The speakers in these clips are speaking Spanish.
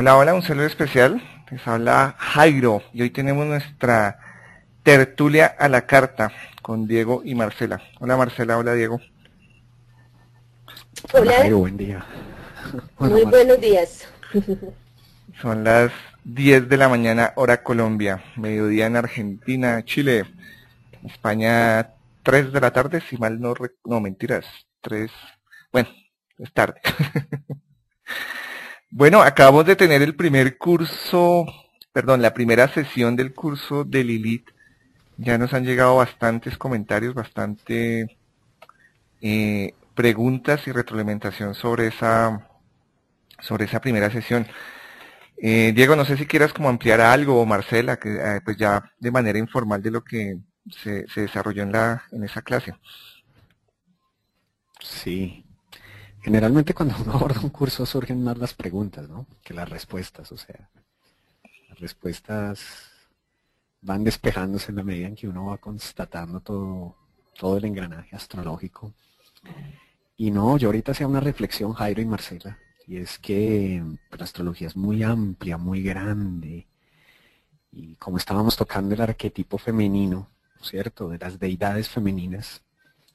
Hola, hola, un saludo especial. Les habla Jairo y hoy tenemos nuestra tertulia a la carta con Diego y Marcela. Hola Marcela, hola Diego. Hola. Jairo, buen día. Hola, Muy Mar- buenos días. Son las 10 de la mañana hora Colombia, mediodía en Argentina, Chile, España 3 de la tarde, si mal no, no mentiras, 3, bueno, es tarde. bueno, acabamos de tener el primer curso, perdón, la primera sesión del curso de Lilith. Ya nos han llegado bastantes comentarios, bastante eh, preguntas y retroalimentación sobre esa sobre esa primera sesión. Eh, Diego, no sé si quieras como ampliar algo, o Marcela, que eh, pues ya de manera informal de lo que se, se desarrolló en la en esa clase. Sí. Generalmente cuando uno aborda un curso surgen más las preguntas, ¿no? Que las respuestas, o sea, las respuestas van despejándose en la medida en que uno va constatando todo, todo el engranaje astrológico. Y no, yo ahorita hacía una reflexión, Jairo y Marcela, y es que pues, la astrología es muy amplia, muy grande, y como estábamos tocando el arquetipo femenino, ¿cierto? De las deidades femeninas,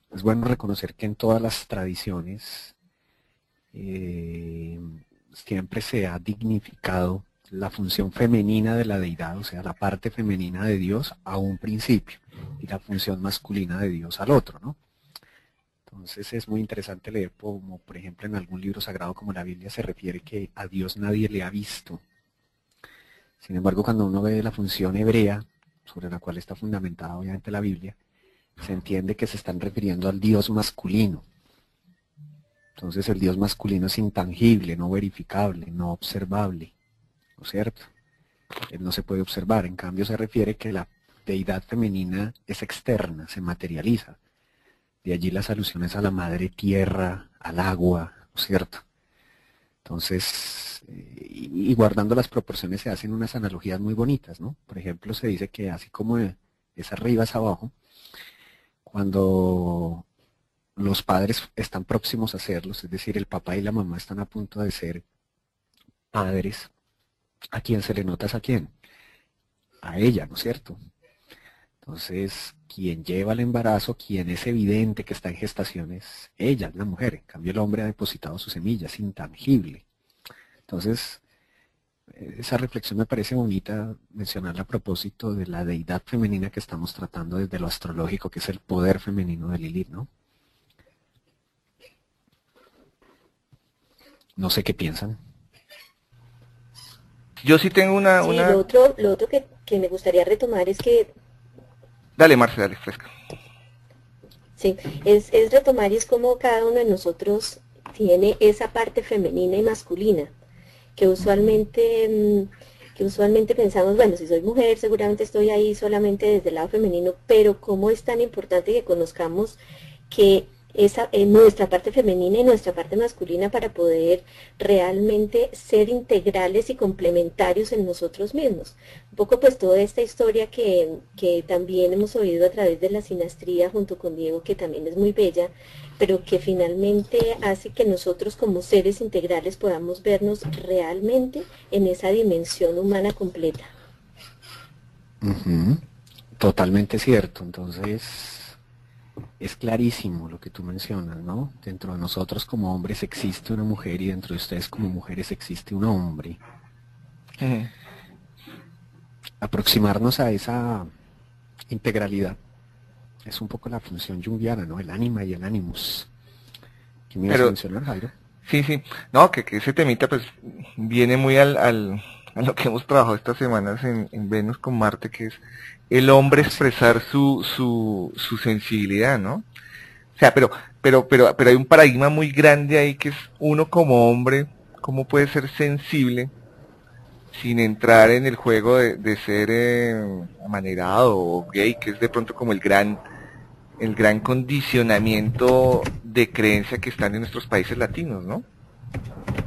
es bueno reconocer que en todas las tradiciones eh, siempre se ha dignificado la función femenina de la deidad, o sea, la parte femenina de Dios a un principio y la función masculina de Dios al otro, ¿no? Entonces es muy interesante leer como, por ejemplo, en algún libro sagrado como la Biblia se refiere que a Dios nadie le ha visto. Sin embargo, cuando uno ve la función hebrea, sobre la cual está fundamentada obviamente la Biblia, se entiende que se están refiriendo al Dios masculino. Entonces el Dios masculino es intangible, no verificable, no observable, ¿no es cierto? Él no se puede observar, en cambio se refiere que la deidad femenina es externa, se materializa. De allí las alusiones a la madre tierra, al agua, ¿no es cierto? Entonces, eh, y, y guardando las proporciones se hacen unas analogías muy bonitas, ¿no? Por ejemplo, se dice que así como es arriba es abajo, cuando los padres están próximos a serlos, es decir, el papá y la mamá están a punto de ser padres, ¿a quién se le nota a quién? A ella, ¿no es cierto? Entonces, quien lleva el embarazo, quien es evidente que está en gestación es ella, la mujer. En cambio, el hombre ha depositado su semilla, es intangible. Entonces, esa reflexión me parece bonita mencionarla a propósito de la deidad femenina que estamos tratando desde lo astrológico, que es el poder femenino de Lilith, ¿no? No sé qué piensan. Yo sí tengo una, Sí, una... lo otro, lo otro que, que me gustaría retomar es que Dale Marcela, dale, fresca. Sí, es, es retomar y es como cada uno de nosotros tiene esa parte femenina y masculina, que usualmente, mm, que usualmente pensamos, bueno, si soy mujer seguramente estoy ahí solamente desde el lado femenino, pero cómo es tan importante que conozcamos que esa nuestra parte femenina y nuestra parte masculina para poder realmente ser integrales y complementarios en nosotros mismos. Un poco pues toda esta historia que, que también hemos oído a través de la sinastría junto con Diego, que también es muy bella, pero que finalmente hace que nosotros como seres integrales podamos vernos realmente en esa dimensión humana completa. Totalmente cierto. Entonces, es clarísimo lo que tú mencionas, ¿no? Dentro de nosotros como hombres existe una mujer y dentro de ustedes como mujeres existe un hombre. Aproximarnos a esa integralidad es un poco la función junguiana, ¿no? El ánima y el animus. ¿Qué me a Pero- mencionar, Jairo? Sí, sí. No, que, que ese temita pues viene muy al, al, a lo que hemos trabajado estas semanas en, en Venus con Marte, que es el hombre expresar su, su, su sensibilidad, ¿no? O sea, pero, pero, pero, pero hay un paradigma muy grande ahí que es uno como hombre, cómo puede ser sensible sin entrar en el juego de, de ser eh, amanerado o gay, que es de pronto como el gran, el gran condicionamiento de creencia que están en nuestros países latinos, ¿no?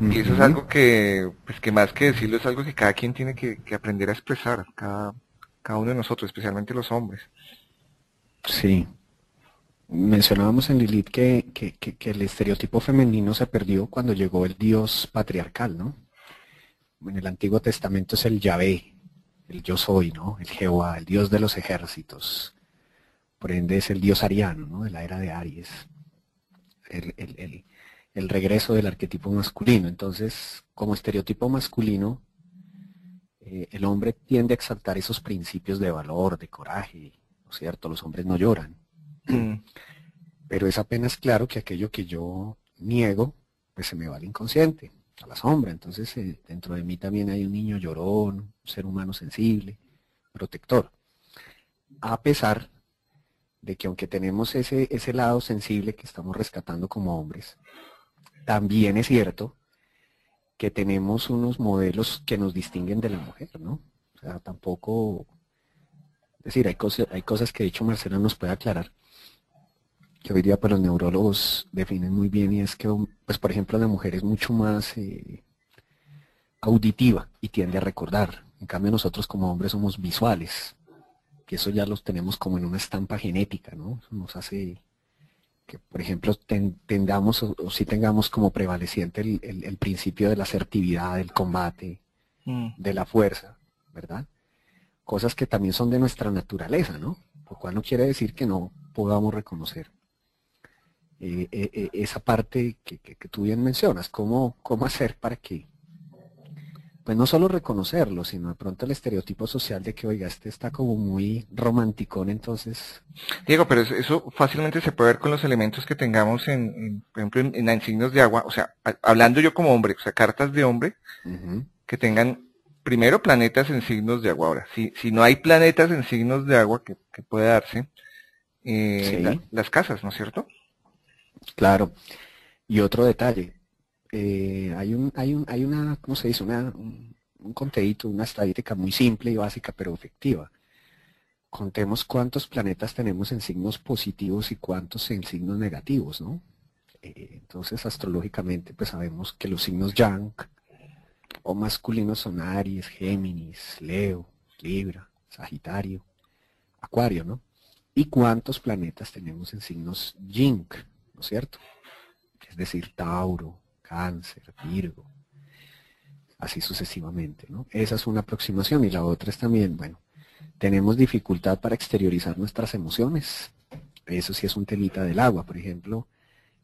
Y eso es algo que, pues que más que decirlo, es algo que cada quien tiene que, que aprender a expresar, cada, cada uno de nosotros, especialmente los hombres. Sí. Mencionábamos en Lilith que, que, que- que el estereotipo femenino se perdió cuando llegó el dios patriarcal, ¿no? En el Antiguo Testamento es el Yahvé, el yo soy, ¿no? El Jehová, el Dios de los ejércitos. Por ende es el Dios ariano, ¿no? De la era de Aries. El, regreso del arquetipo masculino. Entonces, como estereotipo masculino, eh, el hombre tiende a exaltar esos principios de valor, de coraje, ¿no es cierto? Los hombres no lloran. Mm. Pero es apenas claro que aquello que yo niego, pues se me va al inconsciente a la sombra. Entonces, eh, dentro de mí también hay un niño llorón, un ser humano sensible, protector. A pesar de que aunque tenemos ese, ese lado sensible que estamos rescatando como hombres, también es cierto que tenemos unos modelos que nos distinguen de la mujer, ¿no? O sea, tampoco, es decir, hay cosas, hay cosas que de hecho Marcela nos puede aclarar, que hoy día pues los neurólogos definen muy bien y es que, pues por ejemplo, la mujer es mucho más eh, auditiva y tiende a recordar. En cambio nosotros como hombres somos visuales, que eso ya los tenemos como en una estampa genética, ¿no? Eso nos hace que, por ejemplo, tengamos o, si tengamos como prevaleciente el, principio de la asertividad, del combate, mm. de la fuerza, ¿verdad? Cosas que también son de nuestra naturaleza, ¿no? Lo cual no quiere decir que no podamos reconocer eh, eh, eh, esa parte que, tú bien mencionas, cómo, cómo hacer para que, pues no solo reconocerlo, sino de pronto el estereotipo social de que, oiga, este está como muy romanticón, entonces... Diego, pero eso fácilmente se puede ver con los elementos que tengamos en, por ejemplo, en, signos de agua, o sea, hablando yo como hombre, o sea, cartas de hombre, que tengan primero planetas en signos de agua. Ahora, si, si no hay planetas en signos de agua que, puede darse, las casas, ¿no es cierto? Claro. Y otro detalle, eh, hay, un, hay, un, hay una, ¿cómo se dice? Un, un una estadística muy simple y básica, pero efectiva. Contemos cuántos planetas tenemos en signos positivos y cuántos en signos negativos, ¿no? Eh, entonces, astrológicamente, pues sabemos que los signos Yang o masculinos son Aries, Géminis, Leo, Libra, Sagitario, Acuario, ¿no? ¿Y cuántos planetas tenemos en signos Yin, ¿no es cierto? Es decir, Tauro, Cáncer, Virgo, así sucesivamente, ¿no? Esa es una aproximación y la otra es también, bueno, tenemos dificultad para exteriorizar nuestras emociones. Eso sí es un temita del agua, por ejemplo,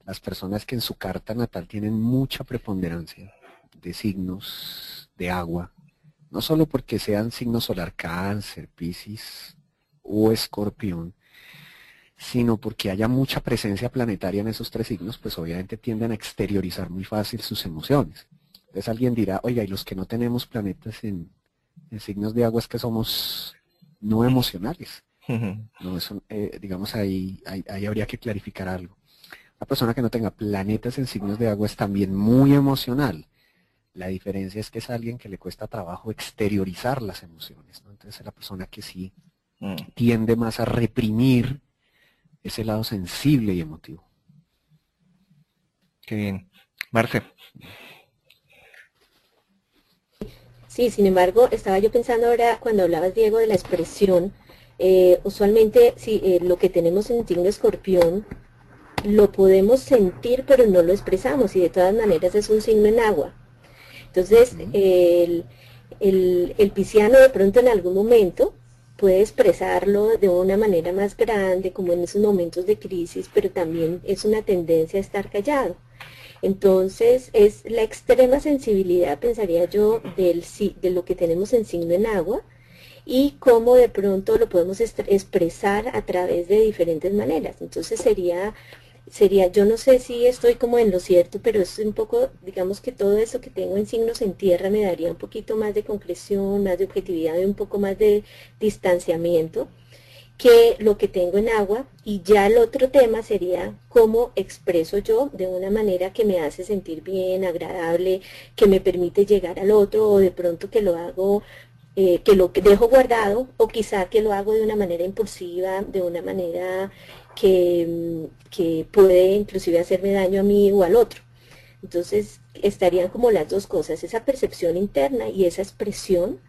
las personas que en su carta natal tienen mucha preponderancia de signos de agua, no solo porque sean signos solar cáncer, piscis o escorpión, sino porque haya mucha presencia planetaria en esos tres signos, pues obviamente tienden a exteriorizar muy fácil sus emociones. Entonces alguien dirá, oiga, y los que no tenemos planetas en, signos de agua es que somos no emocionales. No, eso, eh, digamos, ahí, ahí, habría que clarificar algo. La persona que no tenga planetas en signos de agua es también muy emocional. La diferencia es que es alguien que le cuesta trabajo exteriorizar las emociones. Entonces es la persona que sí mm. tiende más a reprimir ese lado sensible y emotivo. Qué bien. Marce. Sí, sin embargo, estaba yo pensando ahora cuando hablabas, Diego, de la expresión. Eh, usualmente, si eh, lo que tenemos en signo escorpión lo podemos sentir, pero no lo expresamos, y de todas maneras es un signo en agua. Entonces, el, el, el pisciano de pronto en algún momento puede expresarlo de una manera más grande, como en esos momentos de crisis, pero también es una tendencia a estar callado. Entonces, es la extrema sensibilidad, pensaría yo, del, de lo que tenemos en signo en agua y cómo de pronto lo podemos expresar a través de diferentes maneras. Entonces, sería sería, yo no sé si estoy como en lo cierto, pero es un poco, digamos que todo eso que tengo en signos en tierra me daría un poquito más de concreción, más de objetividad y un poco más de distanciamiento que lo que tengo en agua. Y ya el otro tema sería cómo expreso yo de una manera que me hace sentir bien, agradable, que me permite llegar al otro o de pronto que lo hago, eh, que lo dejo guardado o quizá que lo hago de una manera impulsiva, de una manera que, que puede inclusive hacerme daño a mí o al otro. Entonces estarían como las dos cosas, esa percepción interna y esa expresión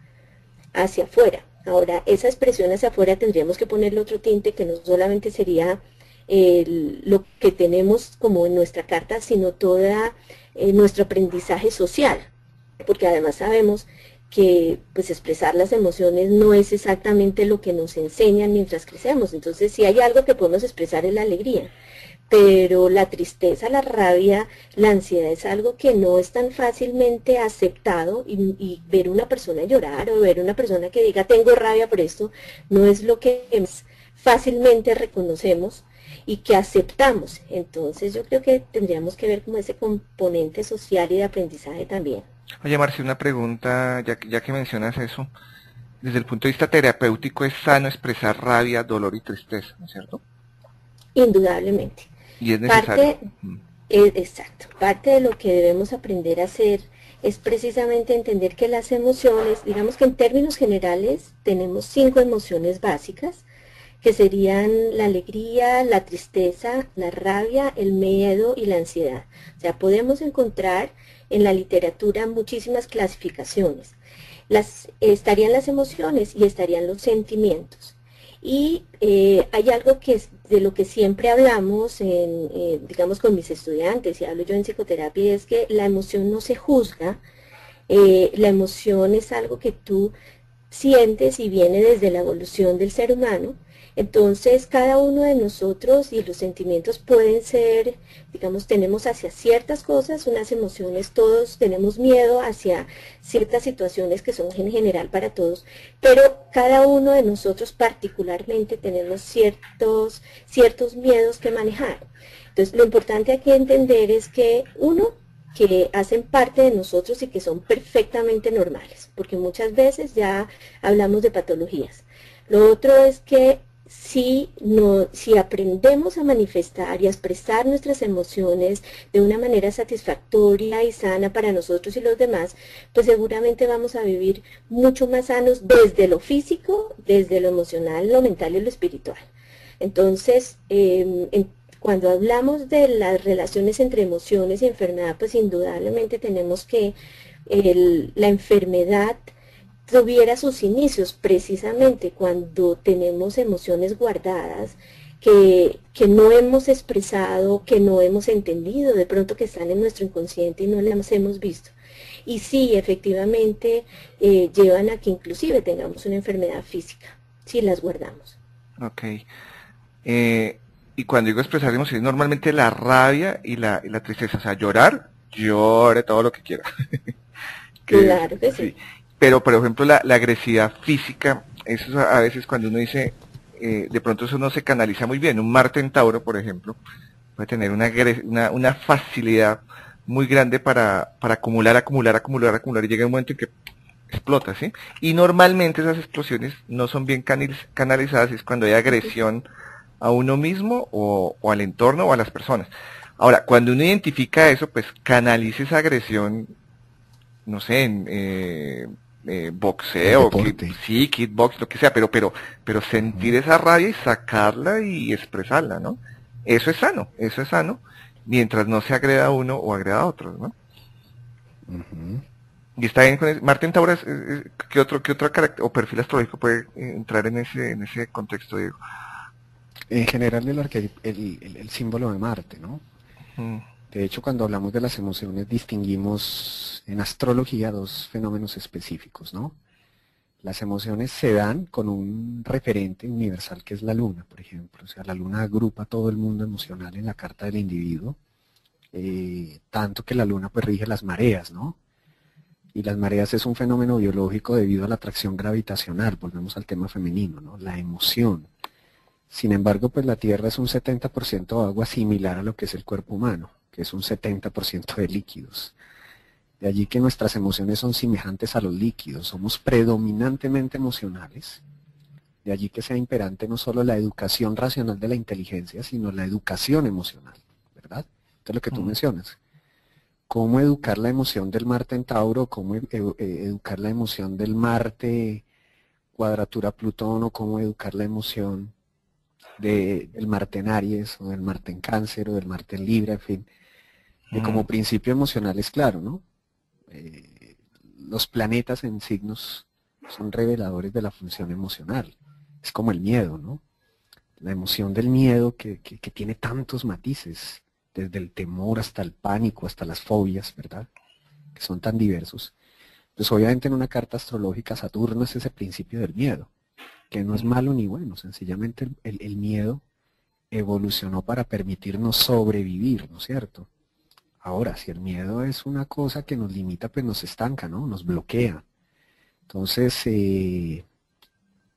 hacia afuera. Ahora, esa expresión hacia afuera tendríamos que ponerle otro tinte que no solamente sería lo que tenemos como en nuestra carta, sino toda eh, nuestro aprendizaje social. porque además sabemos que pues expresar las emociones no es exactamente lo que nos enseñan mientras crecemos. Entonces, si hay algo que podemos expresar es la alegría. Pero la tristeza, la rabia, la ansiedad es algo que no es tan fácilmente aceptado y, ver una persona llorar o ver una persona que diga tengo rabia por esto no es lo que fácilmente reconocemos y que aceptamos. Entonces yo creo que tendríamos que ver como ese componente social y de aprendizaje también. Oye, Marci, una pregunta, ya, ya que mencionas eso. Desde el punto de vista terapéutico, ¿es sano expresar rabia, dolor y tristeza, ¿no es cierto? Indudablemente. Y es necesario. Parte, mm. exacto. Parte de lo que debemos aprender a hacer es precisamente entender que las emociones, digamos que en términos generales, tenemos cinco emociones básicas, que serían la alegría, la tristeza, la rabia, el miedo y la ansiedad. O sea, podemos encontrar en la literatura muchísimas clasificaciones. Las, estarían las emociones y estarían los sentimientos. Y eh, hay algo que es de lo que siempre hablamos, en, eh, digamos, con mis estudiantes, y hablo yo en psicoterapia, es que la emoción no se juzga, eh, la emoción es algo que tú sientes y viene desde la evolución del ser humano, entonces, cada uno de nosotros y los sentimientos pueden ser, digamos, tenemos hacia ciertas cosas unas emociones, todos tenemos miedo hacia ciertas situaciones que son en general para todos, pero cada uno de nosotros particularmente tenemos ciertos, ciertos miedos que manejar. Entonces, lo importante aquí entender es que uno, que hacen parte de nosotros y que son perfectamente normales, porque muchas veces ya hablamos de patologías. Lo otro es que si, no, si aprendemos a manifestar y a expresar nuestras emociones de una manera satisfactoria y sana para nosotros y los demás, pues seguramente vamos a vivir mucho más sanos desde lo físico, desde lo emocional, lo mental y lo espiritual. Entonces, em, cuando hablamos de las relaciones entre emociones y enfermedad, pues indudablemente tenemos que la enfermedad tuviera sus inicios precisamente cuando tenemos emociones guardadas que, no hemos expresado, que no hemos entendido, de pronto que están en nuestro inconsciente y no las hemos visto. Y sí, efectivamente, eh, llevan a que inclusive tengamos una enfermedad física, si las guardamos. Ok. Eh, y cuando digo expresar emociones, normalmente la rabia y la, y la tristeza, o sea, llorar, llore todo lo que quiera. claro que sí. Pero, por ejemplo, la, agresividad física, eso a veces cuando uno dice, eh, de pronto eso no se canaliza muy bien. Un Marte en Tauro, por ejemplo, puede tener una, una, facilidad muy grande para, para acumular, acumular, acumular, acumular, y llega un momento en que explota, ¿sí? Y normalmente esas explosiones no son bien canalizadas, es cuando hay agresión a uno mismo o, o, al entorno o a las personas. Ahora, cuando uno identifica eso, pues canalice esa agresión, no sé, en, eh, eh, boxeo, sí, kickbox, lo que sea, pero, pero, pero sentir esa rabia y sacarla y expresarla, ¿no? Eso es sano, eso es sano, mientras no se agreda a uno o agreda a otros, ¿no? Y está bien con eso. Martín Taura, ¿qué otro, qué otro carácter o perfil astrológico puede entrar en ese, en ese contexto, Diego? En general el, el, el, símbolo de Marte, ¿no? De hecho, cuando hablamos de las emociones, distinguimos en astrología dos fenómenos específicos, ¿no? Las emociones se dan con un referente universal que es la luna, por ejemplo. O sea, la luna agrupa todo el mundo emocional en la carta del individuo, eh, tanto que la luna pues rige las mareas, ¿no? Y las mareas es un fenómeno biológico debido a la atracción gravitacional, volvemos al tema femenino, ¿no? La emoción. Sin embargo, pues la Tierra es un 70% agua similar a lo que es el cuerpo humano que es un 70% de líquidos. De allí que nuestras emociones son semejantes a los líquidos, somos predominantemente emocionales. De allí que sea imperante no solo la educación racional de la inteligencia, sino la educación emocional, ¿verdad? Esto es lo que tú mencionas. ¿Cómo educar la emoción del Marte en Tauro? ¿Cómo eh, educar la emoción del Marte cuadratura Plutón? ¿O cómo educar la emoción del Marte en Aries? ¿O del Marte en Cáncer? ¿O del Marte en Libra? En fin como principio emocional es claro, ¿no? Eh, los planetas en signos son reveladores de la función emocional. Es como el miedo, ¿no? La emoción del miedo que, tiene tantos matices, desde el temor hasta el pánico, hasta las fobias, ¿verdad? Que son tan diversos. Pues obviamente en una carta astrológica Saturno es ese principio del miedo, que no es malo ni bueno, sencillamente el, miedo evolucionó para permitirnos sobrevivir, ¿no es cierto? Ahora, si el miedo es una cosa que nos limita, pues nos estanca, ¿no? Nos bloquea. Entonces, eh,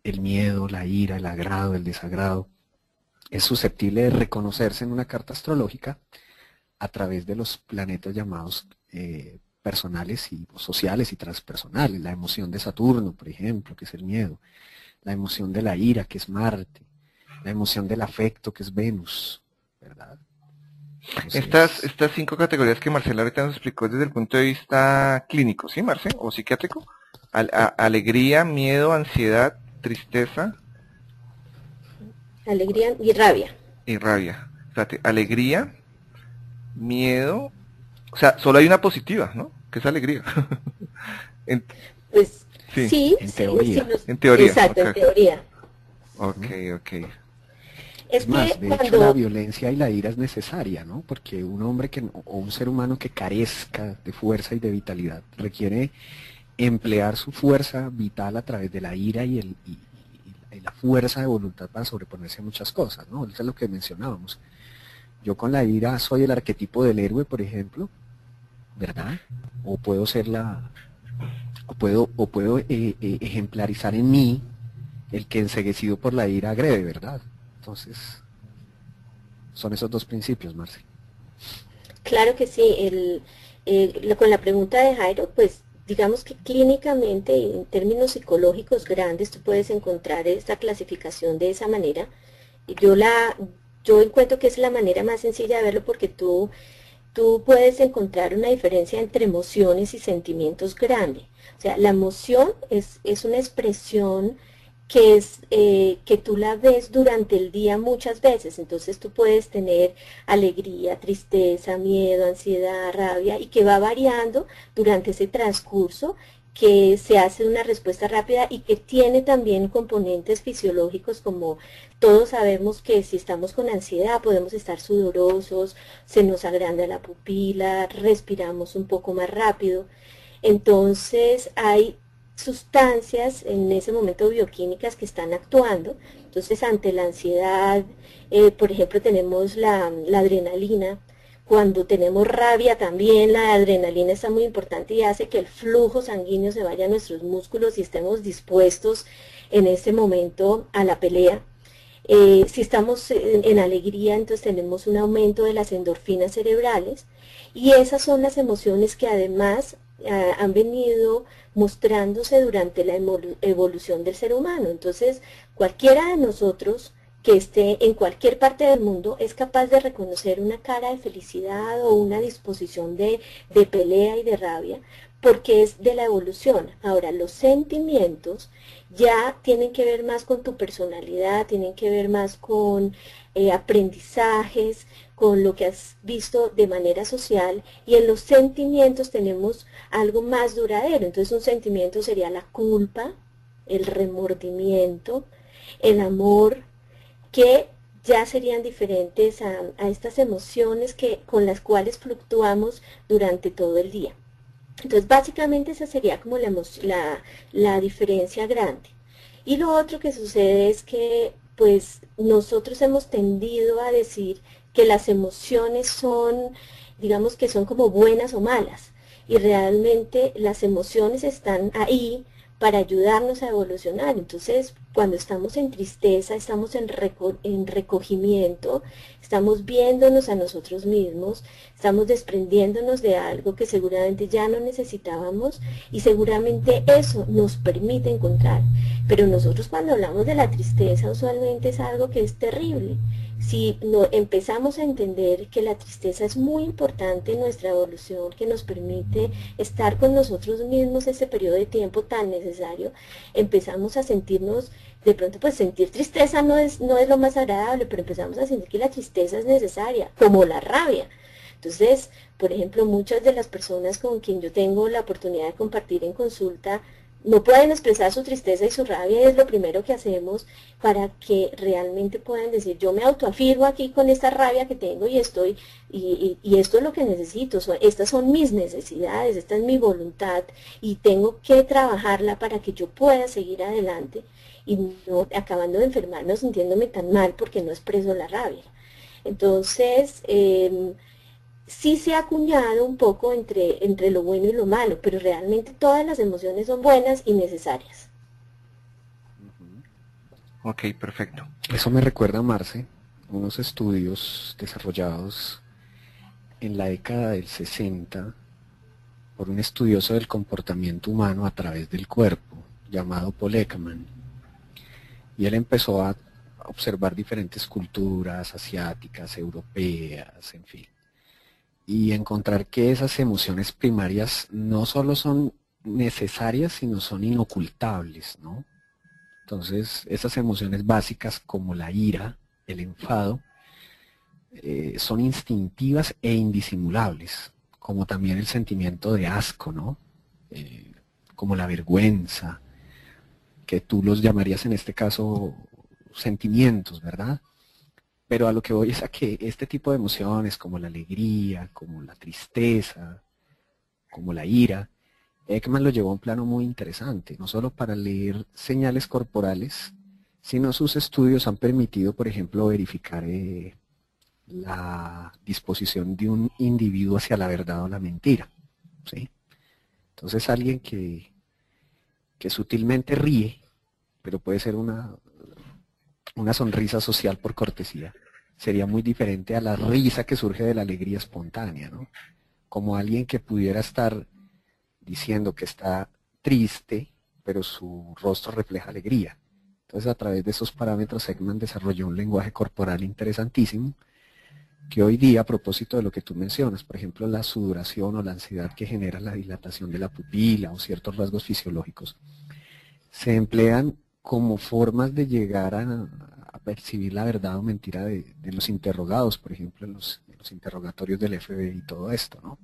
el miedo, la ira, el agrado, el desagrado, es susceptible de reconocerse en una carta astrológica a través de los planetas llamados eh, personales y sociales y transpersonales. La emoción de Saturno, por ejemplo, que es el miedo. La emoción de la ira, que es Marte. La emoción del afecto, que es Venus. ¿Verdad? Estas, estas cinco categorías que Marcela ahorita nos explicó desde el punto de vista clínico, ¿sí, Marce? ¿O psiquiátrico? alegría, miedo, ansiedad, tristeza. Alegría y rabia. Y rabia. Fíjate, alegría, miedo, o sea, solo hay una positiva, ¿no? Que es alegría. pues sí, en teoría. en teoría. Exacto, en teoría. Ok, ok. Es, más, de hecho la violencia y la ira es necesaria, ¿no? Porque un hombre que, o un ser humano que carezca de fuerza y de vitalidad requiere emplear su fuerza vital a través de la ira y, el, y, la fuerza de voluntad para sobreponerse a muchas cosas, ¿no? Eso es lo que mencionábamos. Yo con la ira soy el arquetipo del héroe, por ejemplo, ¿verdad? O puedo ser la, o puedo, o puedo eh, eh, ejemplarizar en mí el que enseguecido por la ira agrede, ¿verdad? Entonces, son esos dos principios, Marce. Claro que sí. Eh, con la pregunta de Jairo, pues digamos que clínicamente, en términos psicológicos grandes, tú puedes encontrar esta clasificación de esa manera. Yo la, yo encuentro que es la manera más sencilla de verlo porque tú, tú puedes encontrar una diferencia entre emociones y sentimientos grande. O sea, la emoción es, es una expresión que es eh, que tú la ves durante el día muchas veces. Entonces tú puedes tener alegría, tristeza, miedo, ansiedad, rabia y que va variando durante ese transcurso que se hace una respuesta rápida y que tiene también componentes fisiológicos como todos sabemos que si estamos con ansiedad podemos estar sudorosos, se nos agranda la pupila, respiramos un poco más rápido. Entonces hay sustancias en ese momento bioquímicas que están actuando. Entonces, ante la ansiedad, eh, por ejemplo, tenemos la, adrenalina. Cuando tenemos rabia también la adrenalina está muy importante y hace que el flujo sanguíneo se vaya a nuestros músculos y estemos dispuestos en ese momento a la pelea. Eh, si estamos en, alegría, entonces tenemos un aumento de las endorfinas cerebrales y esas son las emociones que además han venido mostrándose durante la evolución del ser humano. Entonces, cualquiera de nosotros que esté en cualquier parte del mundo es capaz de reconocer una cara de felicidad o una disposición de, de pelea y de rabia, porque es de la evolución. Ahora, los sentimientos ya tienen que ver más con tu personalidad, tienen que ver más con eh, aprendizajes, con lo que has visto de manera social y en los sentimientos tenemos algo más duradero. Entonces un sentimiento sería la culpa, el remordimiento, el amor, que ya serían diferentes a, estas emociones que, con las cuales fluctuamos durante todo el día. Entonces básicamente esa sería como la, la, la diferencia grande. Y lo otro que sucede es que pues nosotros hemos tendido a decir que las emociones son, digamos que son como buenas o malas. Y realmente las emociones están ahí para ayudarnos a evolucionar. Entonces, cuando estamos en tristeza, estamos en, en recogimiento, estamos viéndonos a nosotros mismos, estamos desprendiéndonos de algo que seguramente ya no necesitábamos y seguramente eso nos permite encontrar. Pero nosotros cuando hablamos de la tristeza usualmente es algo que es terrible si no, empezamos a entender que la tristeza es muy importante en nuestra evolución, que nos permite estar con nosotros mismos ese periodo de tiempo tan necesario, empezamos a sentirnos, de pronto pues sentir tristeza no es, no es lo más agradable, pero empezamos a sentir que la tristeza es necesaria, como la rabia. Entonces, por ejemplo, muchas de las personas con quien yo tengo la oportunidad de compartir en consulta, no pueden expresar su tristeza y su rabia, es lo primero que hacemos para que realmente puedan decir, yo me autoafirmo aquí con esta rabia que tengo y estoy, y, esto es lo que necesito, estas son mis necesidades, esta es mi voluntad y tengo que trabajarla para que yo pueda seguir adelante y no acabando de enfermarme sintiéndome tan mal porque no expreso la rabia. Entonces, em, sí se ha acuñado un poco entre, entre lo bueno y lo malo, pero realmente todas las emociones son buenas y necesarias. Ok, perfecto. Eso me recuerda, Marce, unos estudios desarrollados en la década del 60 por un estudioso del comportamiento humano a través del cuerpo, llamado Paul Ekman. Y él empezó a observar diferentes culturas asiáticas, europeas, en fin y encontrar que esas emociones primarias no solo son necesarias, sino son inocultables, ¿no? Entonces, esas emociones básicas como la ira, el enfado, eh, son instintivas e indisimulables, como también el sentimiento de asco, ¿no? Eh, como la vergüenza, que tú los llamarías en este caso sentimientos, ¿verdad? Pero a lo que voy es a que este tipo de emociones, como la alegría, como la tristeza, como la ira, Ekman lo llevó a un plano muy interesante, no solo para leer señales corporales, sino sus estudios han permitido, por ejemplo, verificar eh, la disposición de un individuo hacia la verdad o la mentira. ¿sí? Entonces alguien que, que sutilmente ríe, pero puede ser una, una sonrisa social por cortesía sería muy diferente a la risa que surge de la alegría espontánea, ¿no? Como alguien que pudiera estar diciendo que está triste, pero su rostro refleja alegría. Entonces, a través de esos parámetros, Ekman desarrolló un lenguaje corporal interesantísimo, que hoy día, a propósito de lo que tú mencionas, por ejemplo, la sudoración o la ansiedad que genera la dilatación de la pupila o ciertos rasgos fisiológicos, se emplean como formas de llegar a, percibir la verdad o mentira de, los interrogados, por ejemplo, en los, interrogatorios del FBI y todo esto, ¿no?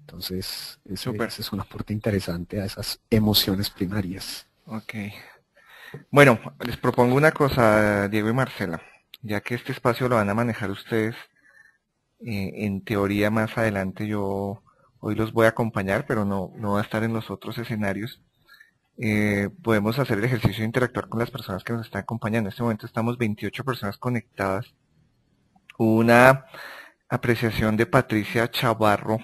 Entonces, ese, es un aporte interesante a esas emociones primarias. Ok. Bueno, les propongo una cosa, Diego y Marcela, ya que este espacio lo van a manejar ustedes, eh, en teoría más adelante yo hoy los voy a acompañar, pero no, no va a estar en los otros escenarios. Eh, podemos hacer el ejercicio de interactuar con las personas que nos están acompañando. En este momento estamos 28 personas conectadas. Una apreciación de Patricia Chavarro.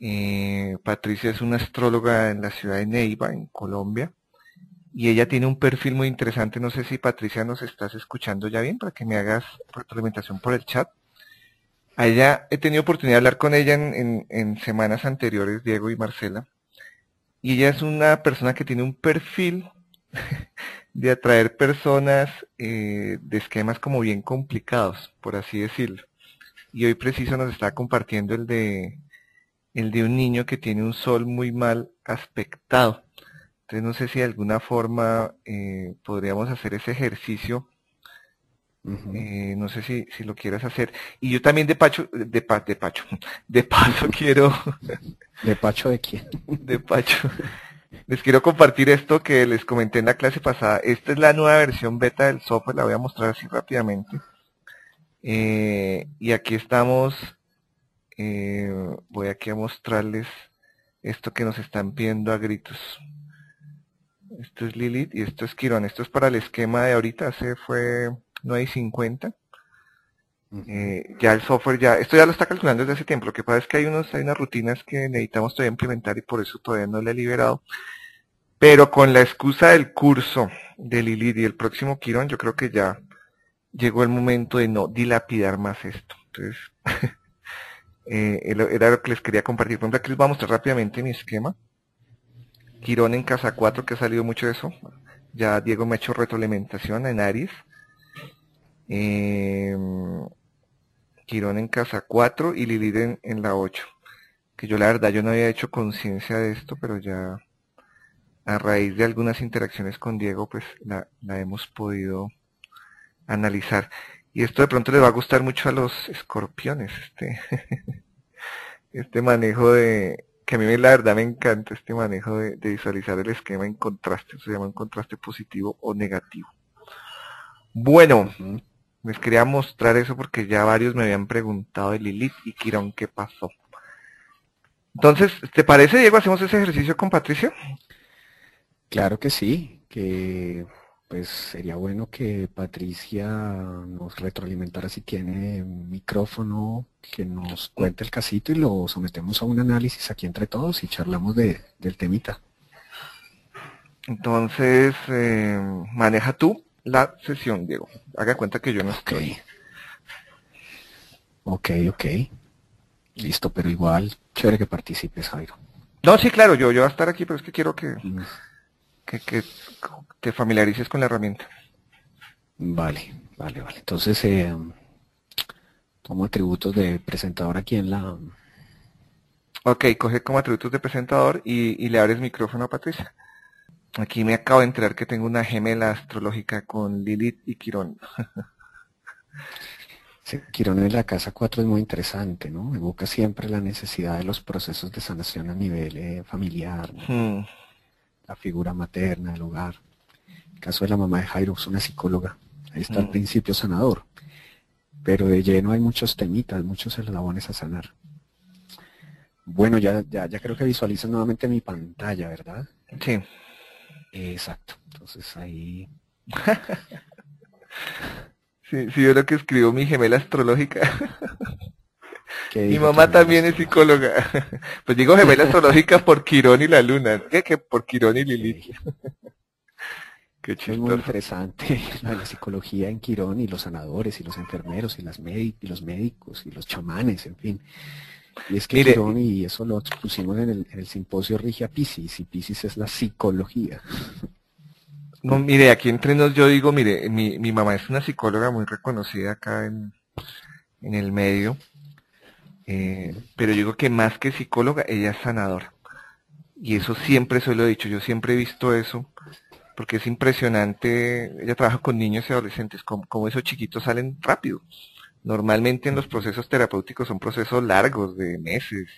Eh, Patricia es una astróloga en la ciudad de Neiva, en Colombia. Y ella tiene un perfil muy interesante. No sé si Patricia nos estás escuchando ya bien para que me hagas retroalimentación por el chat. A ella he tenido oportunidad de hablar con ella en semanas anteriores, Diego y Marcela y ella es una persona que tiene un perfil de atraer personas eh, de esquemas como bien complicados, por así decirlo. Y hoy preciso nos está compartiendo el de el de un niño que tiene un sol muy mal aspectado. Entonces no sé si de alguna forma eh, podríamos hacer ese ejercicio eh, no sé si, si lo quieras hacer. Y yo también de Pacho, de, pa, de Pacho, de Pacho quiero... ¿De Pacho de quién? De Pacho. Les quiero compartir esto que les comenté en la clase pasada. Esta es la nueva versión beta del software, la voy a mostrar así rápidamente. Eh, y aquí estamos, eh, voy aquí a mostrarles esto que nos están viendo a gritos. Esto es Lilith y esto es Quirón. Esto es para el esquema de ahorita, se fue no hay 50. Eh, ya el software ya, esto ya lo está calculando desde hace tiempo, lo que pasa es que hay unos, hay unas rutinas que necesitamos todavía implementar y por eso todavía no le he liberado. Pero con la excusa del curso de Lilith y el próximo Quirón, yo creo que ya llegó el momento de no dilapidar más esto. Entonces, eh, era lo que les quería compartir. Por ejemplo, aquí les voy a mostrar rápidamente mi esquema. Quirón en casa 4, que ha salido mucho de eso. Ya Diego me ha hecho retroalimentación en Aries. Eh, en casa 4 y Lilith en, la 8. Que yo la verdad yo no había hecho conciencia de esto, pero ya a raíz de algunas interacciones con Diego, pues la, hemos podido analizar. Y esto de pronto le va a gustar mucho a los escorpiones, este, este manejo de, que a mí la verdad me encanta este manejo de, visualizar el esquema en contraste, se llama un contraste positivo o negativo. Bueno, les quería mostrar eso porque ya varios me habían preguntado de Lilith y Quirón qué pasó. Entonces, ¿te parece, Diego, hacemos ese ejercicio con Patricia? Claro que sí, que pues sería bueno que Patricia nos retroalimentara si tiene un micrófono, que nos cuente el casito y lo sometemos a un análisis aquí entre todos y charlamos de, del temita. Entonces, eh, maneja tú la sesión, Diego. Haga cuenta que yo no estoy. Ok, ok. Listo, pero igual, chévere que participes, Jairo. No, sí, claro, yo, yo voy a estar aquí, pero es que quiero que, mm. que, que te familiarices con la herramienta. Vale, vale, vale. Entonces, eh, tomo atributos de presentador aquí en la... Ok, coge como atributos de presentador y, le abres micrófono a Patricia. Aquí me acabo de enterar que tengo una gemela astrológica con Lilith y Quirón. sí, Quirón en la casa 4 es muy interesante, ¿no? Evoca siempre la necesidad de los procesos de sanación a nivel eh, familiar, hmm. la figura materna, el hogar caso de la mamá de Jairo, es una psicóloga. Ahí está el mm. principio sanador. Pero de lleno hay muchos temitas, muchos eslabones a sanar. Bueno, ya, ya, ya creo que visualizan nuevamente mi pantalla, ¿verdad? Sí. Exacto. Entonces ahí. sí, sí, yo lo que escribo mi gemela astrológica. Mi mamá también es psicóloga. Pues digo gemela astrológica por Quirón y la luna. ¿Qué? Que por Quirón y Lilith es muy interesante la, psicología en Quirón y los sanadores y los enfermeros y, las y los médicos y los chamanes, en fin. Y es que Quirón, y eso lo pusimos en el, simposio Rigia Piscis, y Piscis es la psicología. No, mire, aquí entre nos yo digo, mire, mi, mi mamá es una psicóloga muy reconocida acá en, en el medio, eh, pero yo digo que más que psicóloga, ella es sanadora. Y eso siempre se lo he dicho, yo siempre he visto eso porque es impresionante, ella trabaja con niños y adolescentes, como, esos chiquitos salen rápido. Normalmente en los procesos terapéuticos son procesos largos de meses,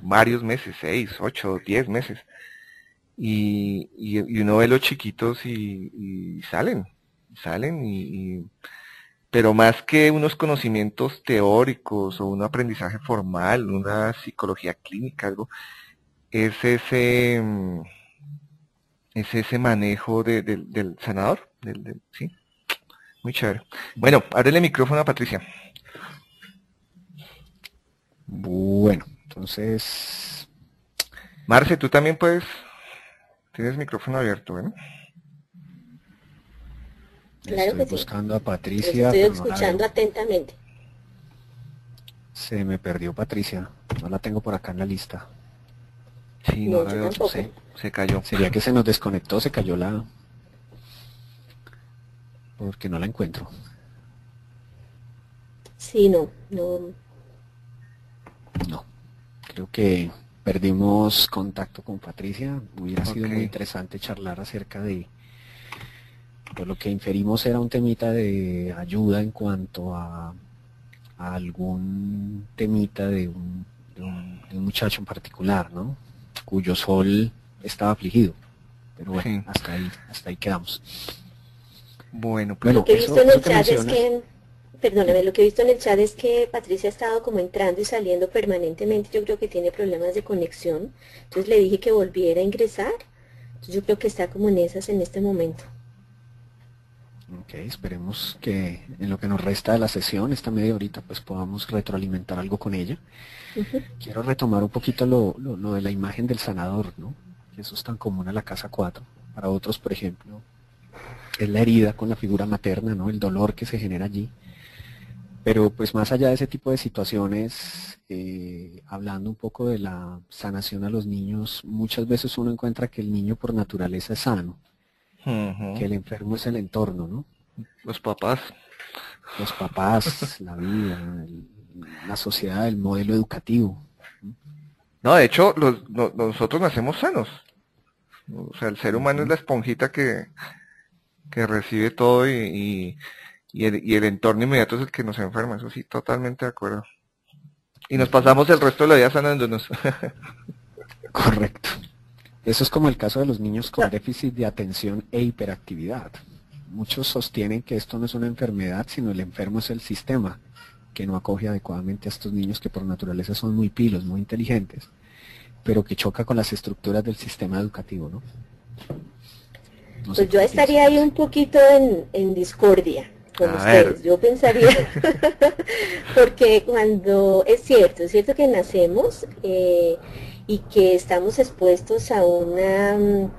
varios meses, seis, ocho, diez meses. Y, y, uno ve los chiquitos y, salen, salen y, pero más que unos conocimientos teóricos o un aprendizaje formal, una psicología clínica, algo, es ese mm, es ese manejo del sanador. Del, ¿sí? Muy chévere. Bueno, ábrele el micrófono a Patricia. Bueno, entonces... Marce, tú también puedes... Tienes micrófono abierto, ¿eh? Estoy buscando a Patricia. Estoy escuchando atentamente. Se me perdió Patricia. No la tengo por acá en la lista. Sí, no, no se cayó. Sería que se nos desconectó, se cayó la... Porque no la encuentro. Sí, no, no. No. Creo que perdimos contacto con Patricia. Hubiera sido muy interesante charlar acerca de... Por lo que inferimos era un temita de ayuda en cuanto a, algún temita de un, de un muchacho en particular, ¿no? cuyo sol estaba afligido. Pero bueno, hasta ahí, hasta ahí quedamos. Bueno, pues lo que he visto en el chat es que, perdóname, lo que he visto en el chat es que Patricia ha estado como entrando y saliendo permanentemente. Yo creo que tiene problemas de conexión. Entonces le dije que volviera a ingresar. Entonces yo creo que está como en esas en este momento. Ok, esperemos que en lo que nos resta de la sesión, esta media horita, pues podamos retroalimentar algo con ella. Quiero retomar un poquito lo, lo, de la imagen del sanador, ¿no? Que eso es tan común a la casa 4. Para otros, por ejemplo, es la herida con la figura materna, ¿no? El dolor que se genera allí. Pero pues más allá de ese tipo de situaciones, eh, hablando un poco de la sanación a los niños, muchas veces uno encuentra que el niño por naturaleza es sano que el enfermo es el entorno, ¿no? Los papás. Los papás, la vida, la sociedad, el modelo educativo. No, de hecho, los, nosotros nacemos sanos. O sea, el ser humano es la esponjita que, que recibe todo y, y, el, y el entorno inmediato es el que nos enferma. Eso sí, totalmente de acuerdo. Y nos pasamos el resto de la vida sanándonos. Correcto. Eso es como el caso de los niños con déficit de atención e hiperactividad. Muchos sostienen que esto no es una enfermedad, sino el enfermo es el sistema, que no acoge adecuadamente a estos niños que por naturaleza son muy pilos, muy inteligentes, pero que choca con las estructuras del sistema educativo, ¿no? Pues yo estaría ahí un poquito en, discordia con ustedes. Yo pensaría, porque cuando es cierto, es cierto que nacemos eh, y que estamos expuestos a una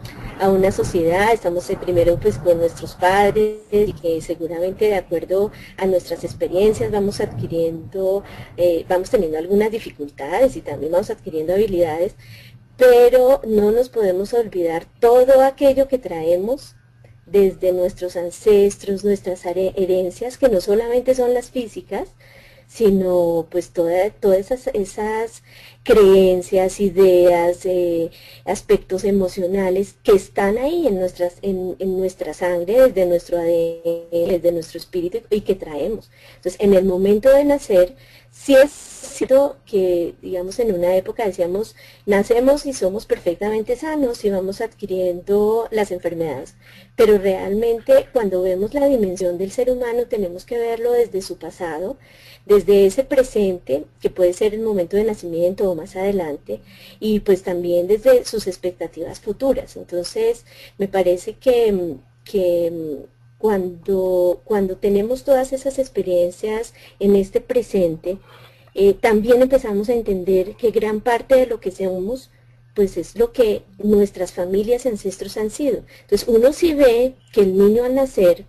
a una sociedad, estamos primero pues con nuestros padres y que seguramente de acuerdo a nuestras experiencias vamos adquiriendo, eh, vamos teniendo algunas dificultades y también vamos adquiriendo habilidades, pero no nos podemos olvidar todo aquello que traemos desde nuestros ancestros, nuestras herencias, que no solamente son las físicas, sino pues todas esas, creencias, ideas, eh, aspectos emocionales que están ahí en, nuestras, en, en, nuestra sangre, desde nuestro ADN, desde nuestro espíritu y que traemos. Entonces, en el momento de nacer, sí es cierto que, digamos, en una época decíamos, nacemos y somos perfectamente sanos y vamos adquiriendo las enfermedades. Pero realmente cuando vemos la dimensión del ser humano tenemos que verlo desde su pasado desde ese presente, que puede ser el momento de nacimiento o más adelante, y pues también desde sus expectativas futuras. Entonces, me parece que, cuando, cuando tenemos todas esas experiencias en este presente, eh, también empezamos a entender que gran parte de lo que somos, pues es lo que nuestras familias ancestros han sido. Entonces uno sí ve que el niño al nacer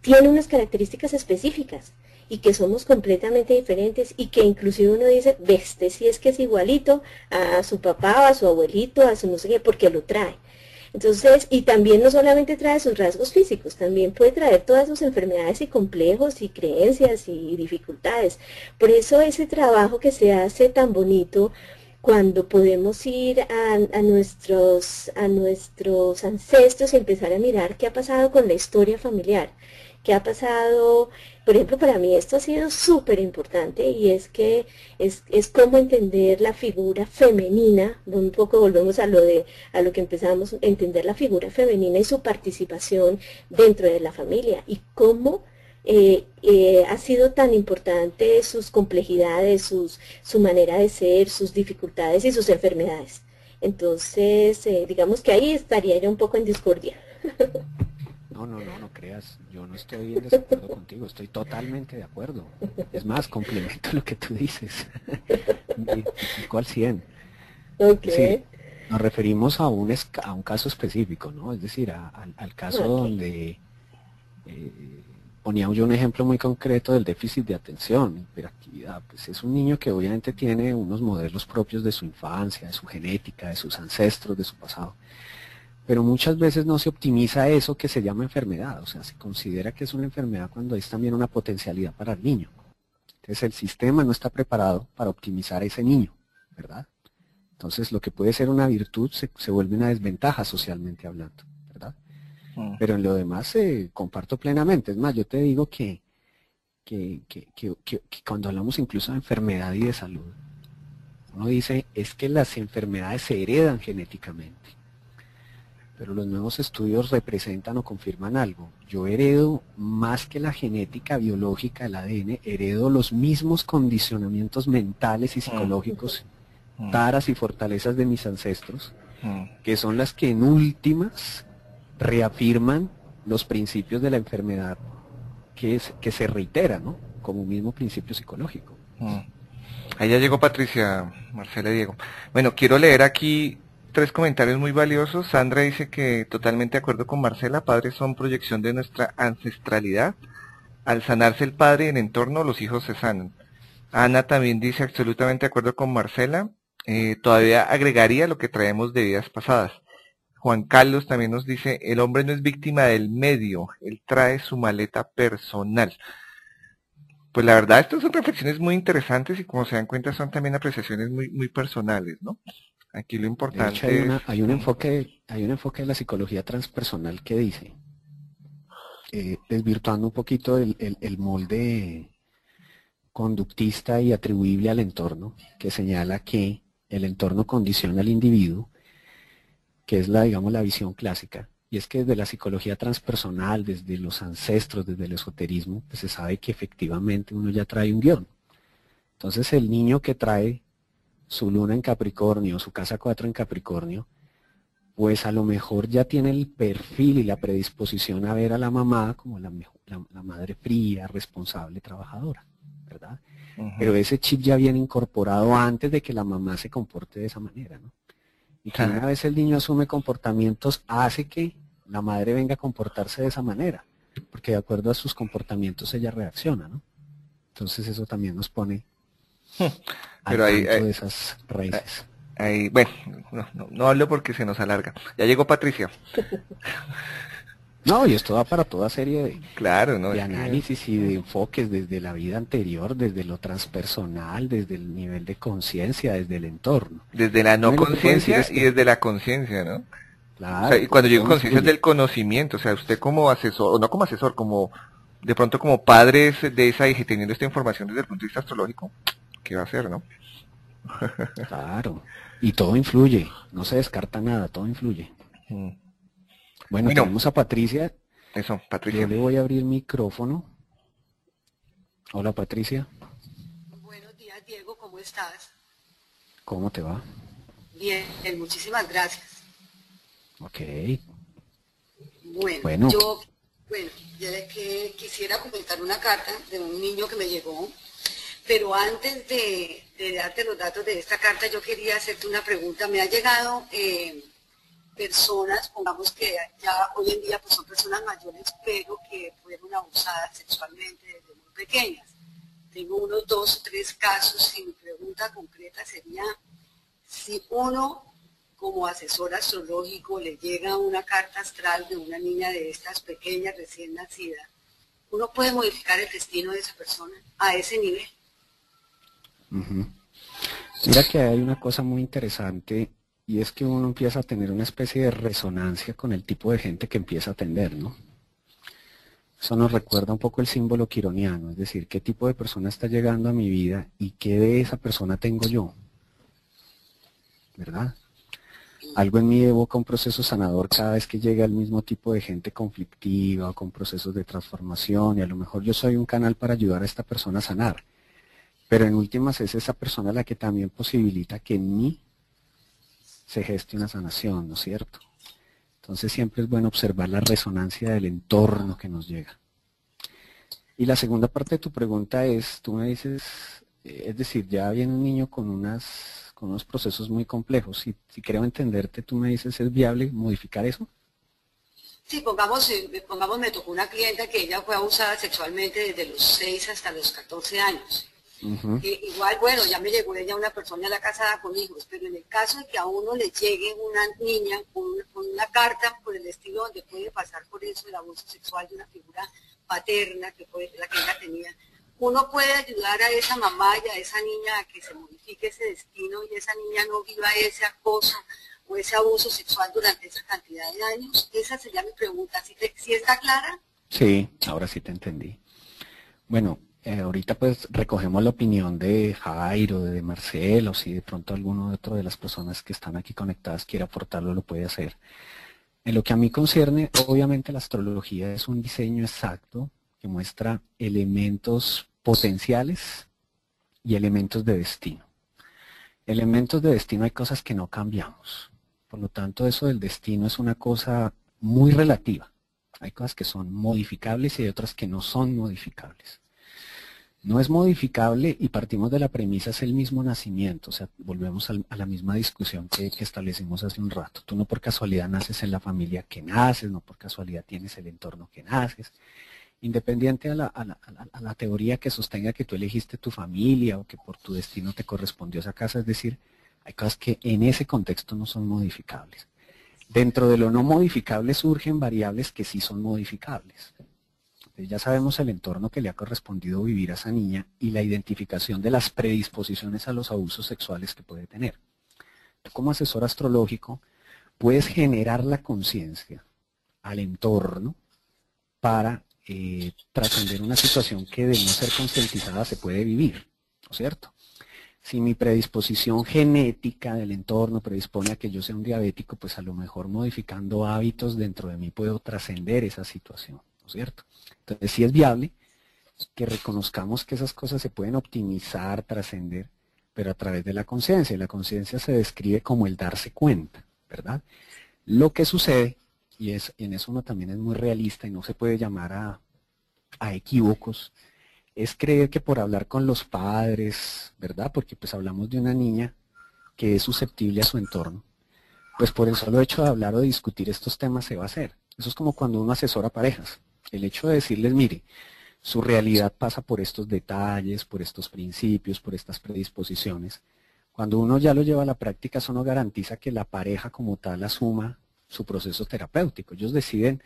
tiene unas características específicas y que somos completamente diferentes y que inclusive uno dice, veste si es que es igualito a su papá o a su abuelito, a su no sé qué, porque lo trae. Entonces, y también no solamente trae sus rasgos físicos, también puede traer todas sus enfermedades y complejos y creencias y dificultades. Por eso ese trabajo que se hace tan bonito cuando podemos ir a, a, nuestros, a nuestros ancestros y empezar a mirar qué ha pasado con la historia familiar, qué ha pasado por ejemplo, para mí esto ha sido súper importante y es que es, es como entender la figura femenina, un poco volvemos a lo, de, a lo que empezamos, entender la figura femenina y su participación dentro de la familia y cómo eh, eh, ha sido tan importante sus complejidades, sus, su manera de ser, sus dificultades y sus enfermedades. Entonces, eh, digamos que ahí estaría yo un poco en discordia. No, no, no, no creas. Yo no estoy en desacuerdo contigo, estoy totalmente de acuerdo. Es más, complemento lo que tú dices. ¿Cuál 100? Okay. nos referimos a un, a un caso específico, ¿no? Es decir, al caso donde eh, ponía yo un ejemplo muy concreto del déficit de atención, hiperactividad. Pues es un niño que obviamente tiene unos modelos propios de su infancia, de su genética, de sus ancestros, de su pasado pero muchas veces no se optimiza eso que se llama enfermedad, o sea, se considera que es una enfermedad cuando es también una potencialidad para el niño. Entonces el sistema no está preparado para optimizar a ese niño, ¿verdad? Entonces lo que puede ser una virtud se, vuelve una desventaja socialmente hablando, ¿verdad? Mm. Pero en lo demás eh, comparto plenamente. Es más, yo te digo que, que, que cuando hablamos incluso de enfermedad y de salud, uno dice es que las enfermedades se heredan genéticamente pero los nuevos estudios representan o confirman algo. Yo heredo más que la genética biológica del ADN, heredo los mismos condicionamientos mentales y psicológicos, mm. taras y fortalezas de mis ancestros, mm. que son las que en últimas reafirman los principios de la enfermedad que, que se reitera, ¿no? Como un mismo principio psicológico. Mm. Ahí ya llegó Patricia, Marcela y Diego. Bueno, quiero leer aquí tres comentarios muy valiosos. Sandra dice que totalmente de acuerdo con Marcela, padres son proyección de nuestra ancestralidad. Al sanarse el padre el entorno, los hijos se sanan. Ana también dice absolutamente de acuerdo con Marcela. Eh, todavía agregaría lo que traemos de vidas pasadas. Juan Carlos también nos dice, el hombre no es víctima del medio, él trae su maleta personal. Pues la verdad, estas son reflexiones muy interesantes y como se dan cuenta son también apreciaciones muy, muy personales, ¿no? Aquí lo importante hay, un enfoque, hay un enfoque de la psicología transpersonal que dice, eh, desvirtuando un poquito el, molde conductista y atribuible al entorno, que señala que el entorno condiciona al individuo, que es la, digamos, la visión clásica, y es que desde la psicología transpersonal, desde los ancestros, desde el esoterismo, pues se sabe que efectivamente uno ya trae un guion. Entonces el niño que trae su luna en Capricornio, su casa 4 en Capricornio, pues a lo mejor ya tiene el perfil y la predisposición a ver a la mamá como la, madre fría, responsable, trabajadora, ¿verdad? Pero ese chip ya viene incorporado antes de que la mamá se comporte de esa manera, ¿no? Y que una vez el niño asume comportamientos, hace que la madre venga a comportarse de esa manera, porque de acuerdo a sus comportamientos ella reacciona, ¿no? Entonces eso también nos pone Pero ahí, de esas raíces. Ahí, bueno, no, no, hablo porque se nos alarga. Ya llegó Patricia. No, y esto va para toda serie de, claro, ¿no? de análisis y de enfoques desde la vida anterior, desde lo transpersonal, desde el nivel de conciencia, desde el entorno. Desde la no conciencia y desde la conciencia, ¿no? Claro. y cuando digo conciencia es del conocimiento, o sea, usted como asesor, o no como asesor, como de pronto como padres de esa hija teniendo esta información desde el punto de vista astrológico, ¿qué va a hacer, no? claro. Y todo influye, no se descarta nada, todo influye. Mm. Bueno, tenemos a Patricia. Eso, Patricia. Yo le voy a abrir micrófono. Hola, Patricia. Buenos días, Diego, ¿cómo estás? ¿Cómo te va? Bien, muchísimas gracias. Ok. Bueno, yo bueno, que quisiera comentar una carta de un niño que me llegó, pero antes de, darte los datos de esta carta, yo quería hacerte una pregunta. Me ha llegado eh, personas, pongamos que ya hoy en día pues son personas mayores, pero que fueron abusadas sexualmente desde muy pequeñas. Tengo unos dos o tres casos y mi pregunta concreta sería si uno como asesor astrológico le llega una carta astral de una niña de estas pequeñas recién nacida, uno puede modificar el destino de esa persona a ese nivel. Mira que hay una cosa muy interesante y es que uno empieza a tener una especie de resonancia con el tipo de gente que empieza a atender, ¿no? Eso nos recuerda un poco el símbolo quironiano, es decir, qué tipo de persona está llegando a mi vida y qué de esa persona tengo yo. ¿Verdad? Algo en mí evoca un proceso sanador cada vez que llega el mismo tipo de gente conflictiva o con procesos de transformación y a lo mejor yo soy un canal para ayudar a esta persona a sanar. Pero en últimas es esa persona la que también posibilita que en mí se geste una sanación, ¿no es cierto? Entonces siempre es bueno observar la resonancia del entorno que nos llega. Y la segunda parte de tu pregunta es, tú me dices, eh, es decir, ya viene un niño con, unas, con unos procesos muy complejos. Si, si creo entenderte, tú me dices, ¿es viable modificar eso? Sí, pongamos, eh, me tocó una clienta que ella fue abusada sexualmente desde los 6 hasta los 14 años igual, bueno, ya me llegó ella una persona la casada con hijos, pero en el caso de que a uno le llegue una niña con, una carta por el estilo donde puede pasar por eso el abuso sexual de una figura paterna que fue la que ella tenía, uno puede ayudar a esa mamá y a esa niña a que se modifique ese destino y esa niña no viva ese acoso o ese abuso sexual durante esa cantidad de años. Esa sería mi pregunta. ¿Sí, ¿Sí está clara? Sí, ahora sí te entendí. Bueno, eh, ahorita pues recogemos la opinión de Jairo, de Marcelo, si de pronto alguno de otro de las personas que están aquí conectadas quiere aportarlo, lo puede hacer. En lo que a mí concierne, obviamente la astrología es un diseño exacto que muestra elementos potenciales y elementos de destino. Elementos de destino hay cosas que no cambiamos. Por lo tanto, eso del destino es una cosa muy relativa. Hay cosas que son modificables y hay otras que no son modificables no es modificable y partimos de la premisa es el mismo nacimiento, o sea, volvemos a la misma discusión que, establecimos hace un rato. Tú no por casualidad naces en la familia que naces, no por casualidad tienes el entorno que naces. Independiente a la, a la teoría que sostenga que tú elegiste tu familia o que por tu destino te correspondió esa casa, es decir, hay cosas que en ese contexto no son modificables. Dentro de lo no modificable surgen variables que sí son modificables ya sabemos el entorno que le ha correspondido vivir a esa niña y la identificación de las predisposiciones a los abusos sexuales que puede tener. Tú como asesor astrológico puedes generar la conciencia al entorno para eh, trascender una situación que de no ser concientizada se puede vivir, ¿no es cierto? si mi predisposición genética del entorno predispone a que yo sea un diabético, pues a lo mejor modificando hábitos dentro de mí puedo trascender esa situación, ¿no es cierto? Entonces sí es viable que reconozcamos que esas cosas se pueden optimizar, trascender, pero a través de la conciencia. Y la conciencia se describe como el darse cuenta, ¿verdad? Lo que sucede, y, es, en eso uno también es muy realista y no se puede llamar a, a equívocos, es creer que por hablar con los padres, ¿verdad? Porque pues hablamos de una niña que es susceptible a su entorno, pues por el solo hecho de hablar o de discutir estos temas se va a hacer. Eso es como cuando uno asesora parejas. El hecho de decirles, mire, su realidad pasa por estos detalles, por estos principios, por estas predisposiciones. Cuando uno ya lo lleva a la práctica, eso no garantiza que la pareja como tal asuma su proceso terapéutico. Ellos deciden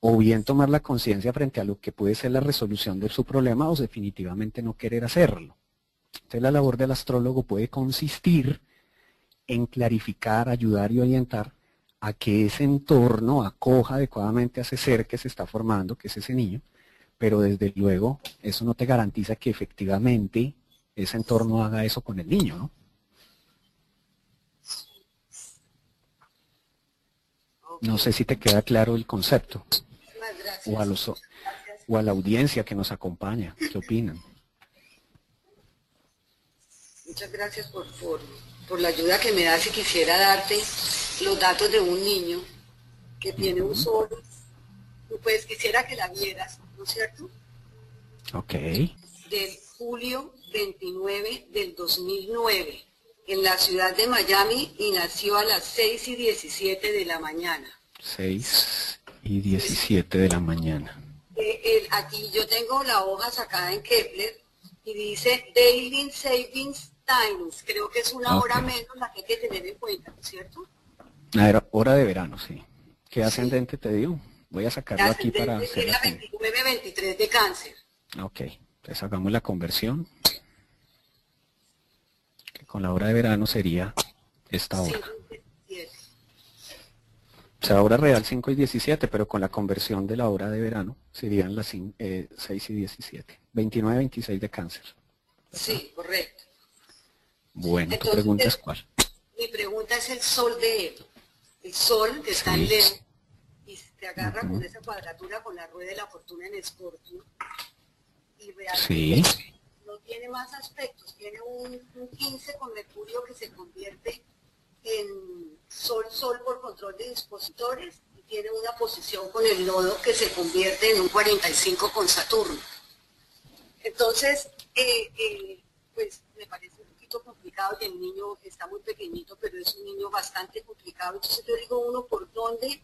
o bien tomar la conciencia frente a lo que puede ser la resolución de su problema o definitivamente no querer hacerlo. Entonces la labor del astrólogo puede consistir en clarificar, ayudar y orientar a que ese entorno acoja adecuadamente a ese ser que se está formando, que es ese niño, pero desde luego eso no te garantiza que efectivamente ese entorno haga eso con el niño, ¿no? No sé si te queda claro el concepto o a, los, o a la audiencia que nos acompaña. ¿Qué opinan? Muchas gracias por, por, la ayuda que me das y quisiera darte los datos de un niño que tiene un sol. Pues quisiera que la vieras, ¿no es cierto? Ok. Del julio 29 del 2009 en la ciudad de Miami y nació a las 6 y 17 de la mañana. 6 y 17 de la mañana. Eh, aquí yo tengo la hoja sacada en Kepler y dice Daily Savings Times. Creo que es una hora menos la que hay que tener en cuenta, ¿cierto? Era hora de verano, sí. ¿Qué ascendente te dio? Voy a sacarlo aquí para hacer. la 29-23 de cáncer. Ok, entonces hagamos la conversión. Que con la hora de verano sería esta hora. O sea, hora real 5 y 17, pero con la conversión de la hora de verano serían las 6 eh, y 17. 29 26 de cáncer. Sí, correcto. Bueno, tu pregunta es cuál. Mi pregunta es el sol de él. El sol que está en Leo y te agarra con esa cuadratura con la rueda de la fortuna en Escorpio. Y realmente sí. no tiene más aspectos. Tiene un, un 15 con Mercurio que se convierte en Sol, Sol por control de dispositores y tiene una posición con el nodo que se convierte en un 45 con Saturno. Entonces, eh, eh, pues me parece un poquito complicado y el niño está muy pequeñito, pero es un niño bastante complicado. Entonces yo digo uno por dónde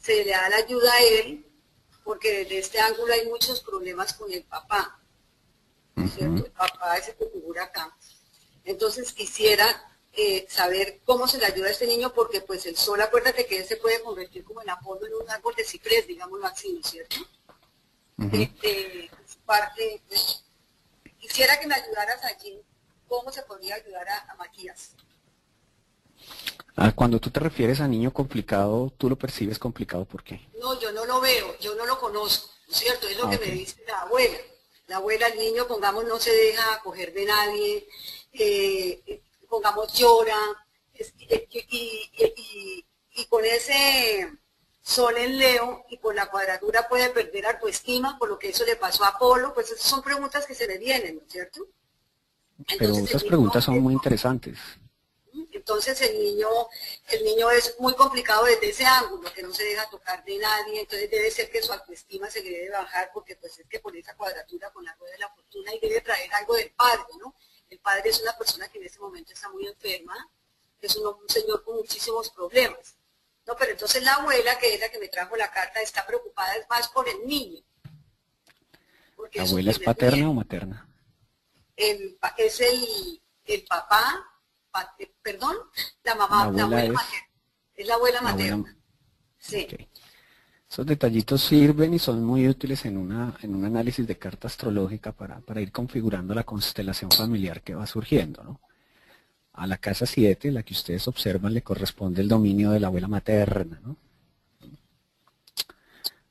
se le da la ayuda a él, porque desde este ángulo hay muchos problemas con el papá. ¿cierto? El papá es el que figura acá. Entonces quisiera eh, saber cómo se le ayuda a este niño, porque pues el sol, acuérdate que él se puede convertir como en apodo en un árbol de ciprés, digámoslo así, ¿no es cierto? de, parte, pues, quisiera que me ayudaras allí, cómo se podría ayudar a, Matías. Ah, cuando tú te refieres a niño complicado, ¿tú lo percibes complicado por qué? No, yo no lo veo, yo no lo conozco, ¿no es cierto? Es lo que me dice la abuela. La abuela, el niño, pongamos, no se deja coger de nadie, eh, pongamos llora, y, con ese sol en Leo y por la cuadratura puede perder autoestima, por lo que eso le pasó a Apolo, pues esas son preguntas que se le vienen, ¿no es cierto? Pero esas preguntas son muy interesantes. Entonces el niño, el niño es muy complicado desde ese ángulo, que no se deja tocar de nadie, entonces debe ser que su autoestima se le debe bajar, porque pues es que por esa cuadratura con la rueda de la fortuna y debe traer algo del padre, ¿no? El padre es una persona que en ese momento está muy enferma, es un, señor con muchísimos problemas. No, pero entonces la abuela, que es la que me trajo la carta, está preocupada más por el niño. ¿La abuela es paterna o materna? Es el, el papá, eh, perdón, la mamá, la, abuela, materna. Es la abuela materna. Sí. Esos detallitos sirven y son muy útiles en, una, en un análisis de carta astrológica para, ir configurando la constelación familiar que va surgiendo. ¿no? A la casa 7, la que ustedes observan, le corresponde el dominio de la abuela materna. ¿no?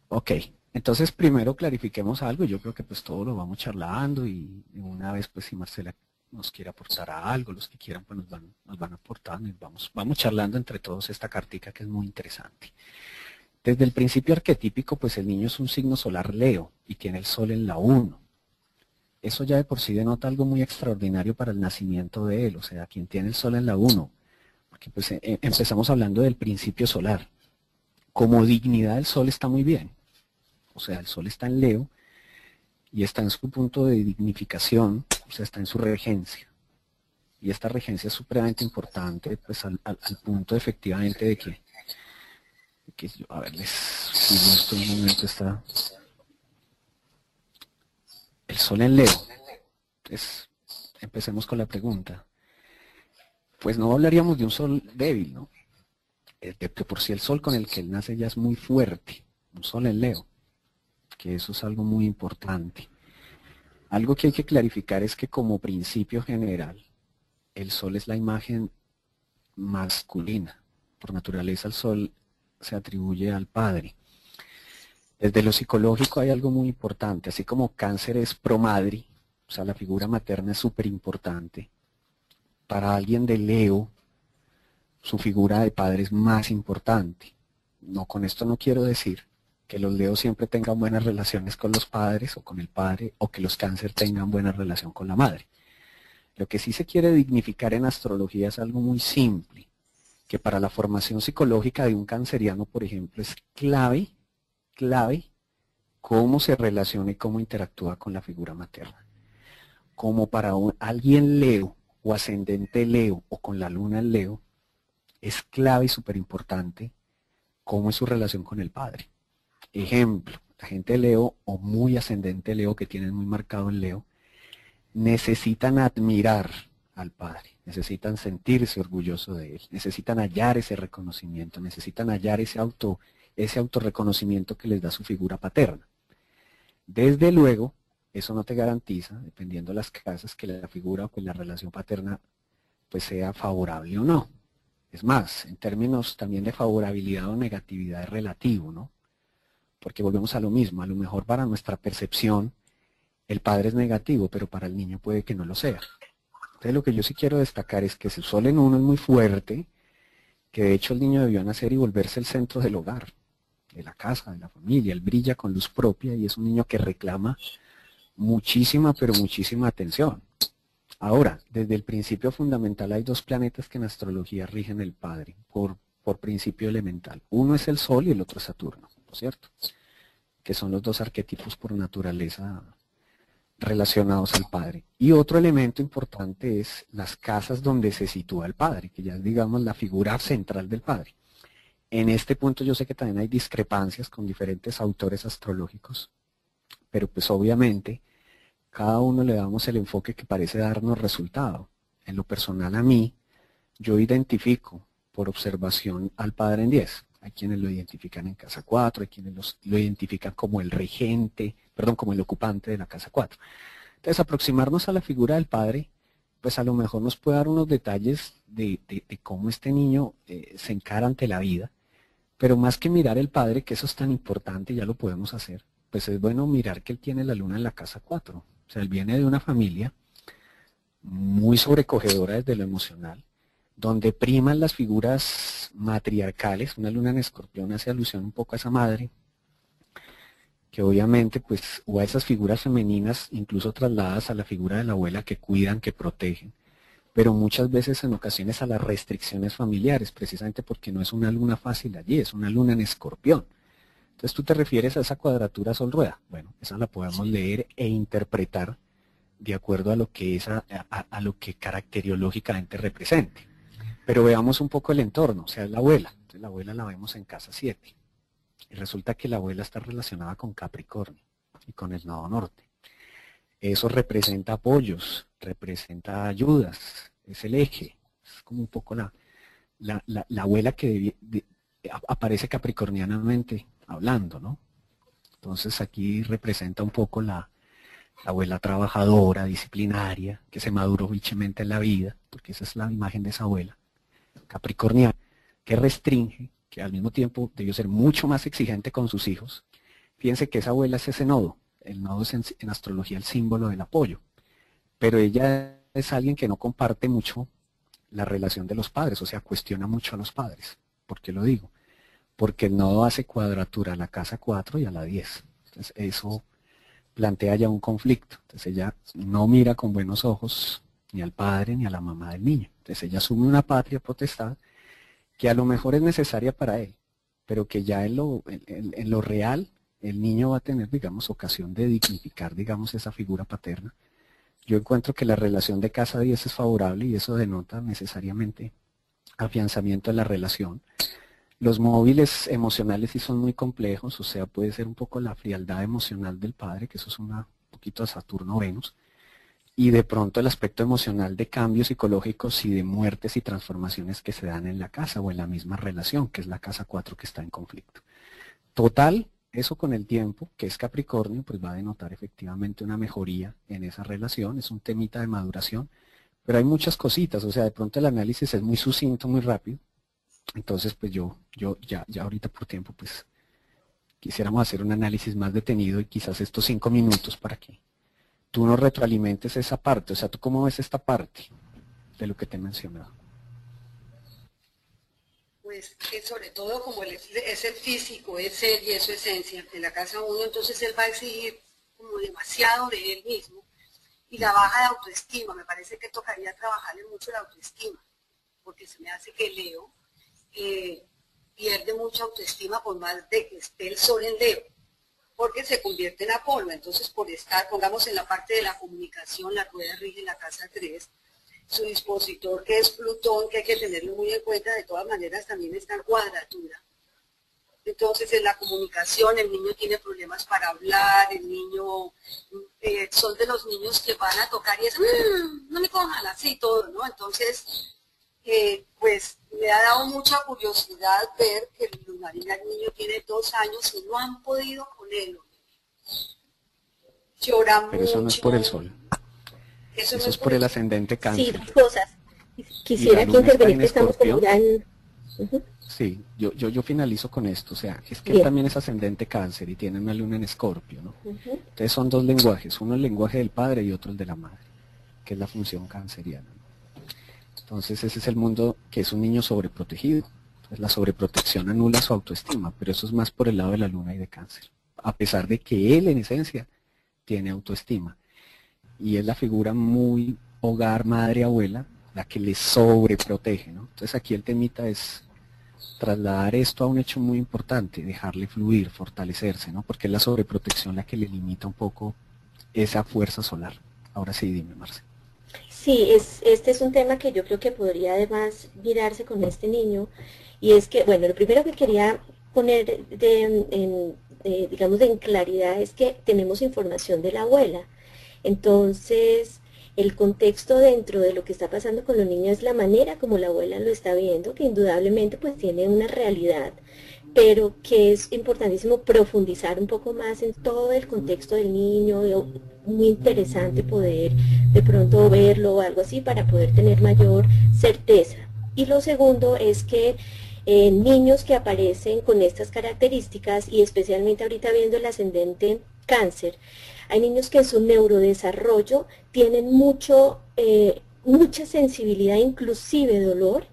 Ok, entonces primero clarifiquemos algo, yo creo que pues todo lo vamos charlando y una vez pues si Marcela nos quiere aportar a algo, los que quieran pues nos van, nos van aportando y vamos, vamos charlando entre todos esta cartica que es muy interesante. Desde el principio arquetípico, pues el niño es un signo solar Leo y tiene el sol en la 1. Eso ya de por sí denota algo muy extraordinario para el nacimiento de él, o sea, quien tiene el sol en la 1, porque pues eh, eh, empezamos hablando del principio solar. Como dignidad el sol está muy bien, o sea, el sol está en Leo y está en su punto de dignificación, o sea, está en su regencia. Y esta regencia es supremamente importante, pues al, punto efectivamente de que, que a ver, les esto un momento está el sol en Leo. Es, empecemos con la pregunta. Pues no hablaríamos de un sol débil, ¿no? Eh, de que por si el sol con el que él nace ya es muy fuerte, un sol en Leo que eso es algo muy importante. Algo que hay que clarificar es que como principio general, el sol es la imagen masculina. Por naturaleza el sol se atribuye al padre. Desde lo psicológico hay algo muy importante, así como cáncer es promadri, o sea, la figura materna es súper importante. Para alguien de Leo, su figura de padre es más importante. No, con esto no quiero decir que los leos siempre tengan buenas relaciones con los padres o con el padre, o que los cáncer tengan buena relación con la madre. Lo que sí se quiere dignificar en astrología es algo muy simple, que para la formación psicológica de un canceriano, por ejemplo, es clave, clave, cómo se relaciona y cómo interactúa con la figura materna. Como para alguien leo o ascendente leo o con la luna leo, es clave y súper importante cómo es su relación con el padre. Ejemplo, la gente Leo o muy ascendente Leo que tienen muy marcado el Leo, necesitan admirar al Padre, necesitan sentirse orgulloso de Él, necesitan hallar ese reconocimiento, necesitan hallar ese auto, ese autorreconocimiento que les da su figura paterna. Desde luego, eso no te garantiza, dependiendo de las casas, que la figura o que la relación paterna pues sea favorable o no. Es más, en términos también de favorabilidad o negatividad es relativo, ¿no? Porque volvemos a lo mismo, a lo mejor para nuestra percepción el padre es negativo, pero para el niño puede que no lo sea. Entonces lo que yo sí quiero destacar es que el sol en uno es muy fuerte, que de hecho el niño debió nacer y volverse el centro del hogar, de la casa, de la familia, él brilla con luz propia y es un niño que reclama muchísima, pero muchísima atención. Ahora, desde el principio fundamental hay dos planetas que en astrología rigen el Padre, por, por principio elemental. Uno es el Sol y el otro es Saturno. ¿Cierto? Que son los dos arquetipos por naturaleza relacionados al Padre. Y otro elemento importante es las casas donde se sitúa el Padre, que ya es, digamos, la figura central del Padre. En este punto yo sé que también hay discrepancias con diferentes autores astrológicos, pero pues obviamente cada uno le damos el enfoque que parece darnos resultado. En lo personal a mí, yo identifico por observación al Padre en 10. Hay quienes lo identifican en casa 4, hay quienes lo identifican como el regente, perdón, como el ocupante de la casa 4. Entonces, aproximarnos a la figura del padre, pues a lo mejor nos puede dar unos detalles de, cómo este niño eh, se encara ante la vida, pero más que mirar el padre, que eso es tan importante, ya lo podemos hacer, pues es bueno mirar que él tiene la luna en la casa 4. O sea, él viene de una familia muy sobrecogedora desde lo emocional, donde priman las figuras matriarcales, una luna en escorpión hace alusión un poco a esa madre, que obviamente pues, o a esas figuras femeninas incluso trasladadas a la figura de la abuela que cuidan, que protegen, pero muchas veces en ocasiones a las restricciones familiares, precisamente porque no es una luna fácil allí, es una luna en escorpión. Entonces tú te refieres a esa cuadratura sol-rueda. Bueno, esa la podemos leer e interpretar de acuerdo a lo que, esa, a lo que caracteriológicamente represente. Pero veamos un poco el entorno, o sea, es la abuela. Entonces, la abuela la vemos en casa 7. Y resulta que la abuela está relacionada con Capricornio y con el nodo norte. Eso representa apoyos, representa ayudas, es el eje. Es como un poco la, la, abuela que aparece capricornianamente hablando, ¿no? Entonces aquí representa un poco la, la abuela trabajadora, disciplinaria, que se maduró bichemente en la vida, porque esa es la imagen de esa abuela. Capricorniano, que restringe, que al mismo tiempo debió ser mucho más exigente con sus hijos. Fíjense que esa abuela es ese nodo. El nodo es en, astrología el símbolo del apoyo. Pero ella es alguien que no comparte mucho la relación de los padres, o sea, cuestiona mucho a los padres. ¿Por qué lo digo? Porque no hace cuadratura a la casa 4 y a la 10. Entonces, eso plantea ya un conflicto. Entonces, ella no mira con buenos ojos ni al padre ni a la mamá del niño. Entonces, ella asume una patria potestad que a lo mejor es necesaria para él, pero que ya en lo, en lo real el niño va a tener, digamos, ocasión de dignificar, digamos, esa figura paterna yo encuentro que la relación de casa 10 es favorable y eso denota necesariamente afianzamiento de la relación. Los móviles emocionales sí son muy complejos, o sea, puede ser un poco la frialdad emocional del padre, que eso es un poquito a Saturno-Venus, y de pronto el aspecto emocional de cambios psicológicos y de muertes y transformaciones que se dan en la casa o en la misma relación, que es la casa 4 que está en conflicto. Total, eso con el tiempo, que es Capricornio, pues va a denotar efectivamente una mejoría en esa relación, es un temita de maduración, pero hay muchas cositas, o sea, de pronto el análisis es muy sucinto, muy rápido, entonces pues yo, yo ya, ya ahorita por tiempo pues quisiéramos hacer un análisis más detenido y quizás estos cinco minutos para que tú nos retroalimentes esa parte, o sea, ¿tú cómo ves esta parte de lo que te he mencionado? pues sobre todo como él es, el físico, es él y es su esencia de la casa uno, entonces él va a exigir como demasiado de él mismo y la baja de autoestima, me parece que tocaría trabajarle mucho la autoestima, porque se me hace que Leo eh, pierde mucha autoestima por más de que esté el sol en Leo, porque se convierte en Apolo, entonces por estar, pongamos en la parte de la comunicación, la rueda rige la casa 3, su dispositor, que es Plutón, que hay que tenerlo muy en cuenta, de todas maneras también está en cuadratura. Entonces en la comunicación el niño tiene problemas para hablar, el niño, eh, son de los niños que van a tocar y es, mm, no me cojan así todo, ¿no? Entonces, pues me ha dado mucha curiosidad ver que el lunaría el niño tiene dos años y no han podido con él. Llora Pero eso no es por el sol. Eso, es por el ascendente cáncer. Sí, cosas. Quisiera que intervenir, estamos como ya en... Sí, yo, yo, yo finalizo con esto, o sea, es que también es ascendente cáncer y tiene una luna en escorpio, ¿no? Entonces son dos lenguajes, uno el lenguaje del padre y otro el de la madre, que es la función canceriana. Entonces ese es el mundo que es un niño sobreprotegido. Entonces la sobreprotección anula su autoestima, pero eso es más por el lado de la luna y de cáncer. A pesar de que él en esencia tiene autoestima y es la figura muy hogar, madre, abuela, la que le sobreprotege. Entonces aquí el temita es trasladar esto a un hecho muy importante, dejarle fluir, fortalecerse, ¿no? porque es la sobreprotección la que le limita un poco esa fuerza solar. Ahora sí, dime, Marce. Sí, es, este es un tema que yo creo que podría además mirarse con este niño, y es que, bueno, lo primero que quería poner de, en, digamos, de en claridad es que tenemos información de la abuela, entonces, el contexto dentro de lo que está pasando con los niños es la manera como la abuela lo está viendo, que indudablemente pues tiene una realidad, pero que es importantísimo profundizar un poco más en todo el contexto del niño, muy interesante poder de pronto verlo o algo así para poder tener mayor certeza. Y lo segundo es que eh, niños que aparecen con estas características y especialmente ahorita viendo el ascendente cáncer, hay niños que en su neurodesarrollo tienen mucho, eh, mucha sensibilidad, inclusive dolor,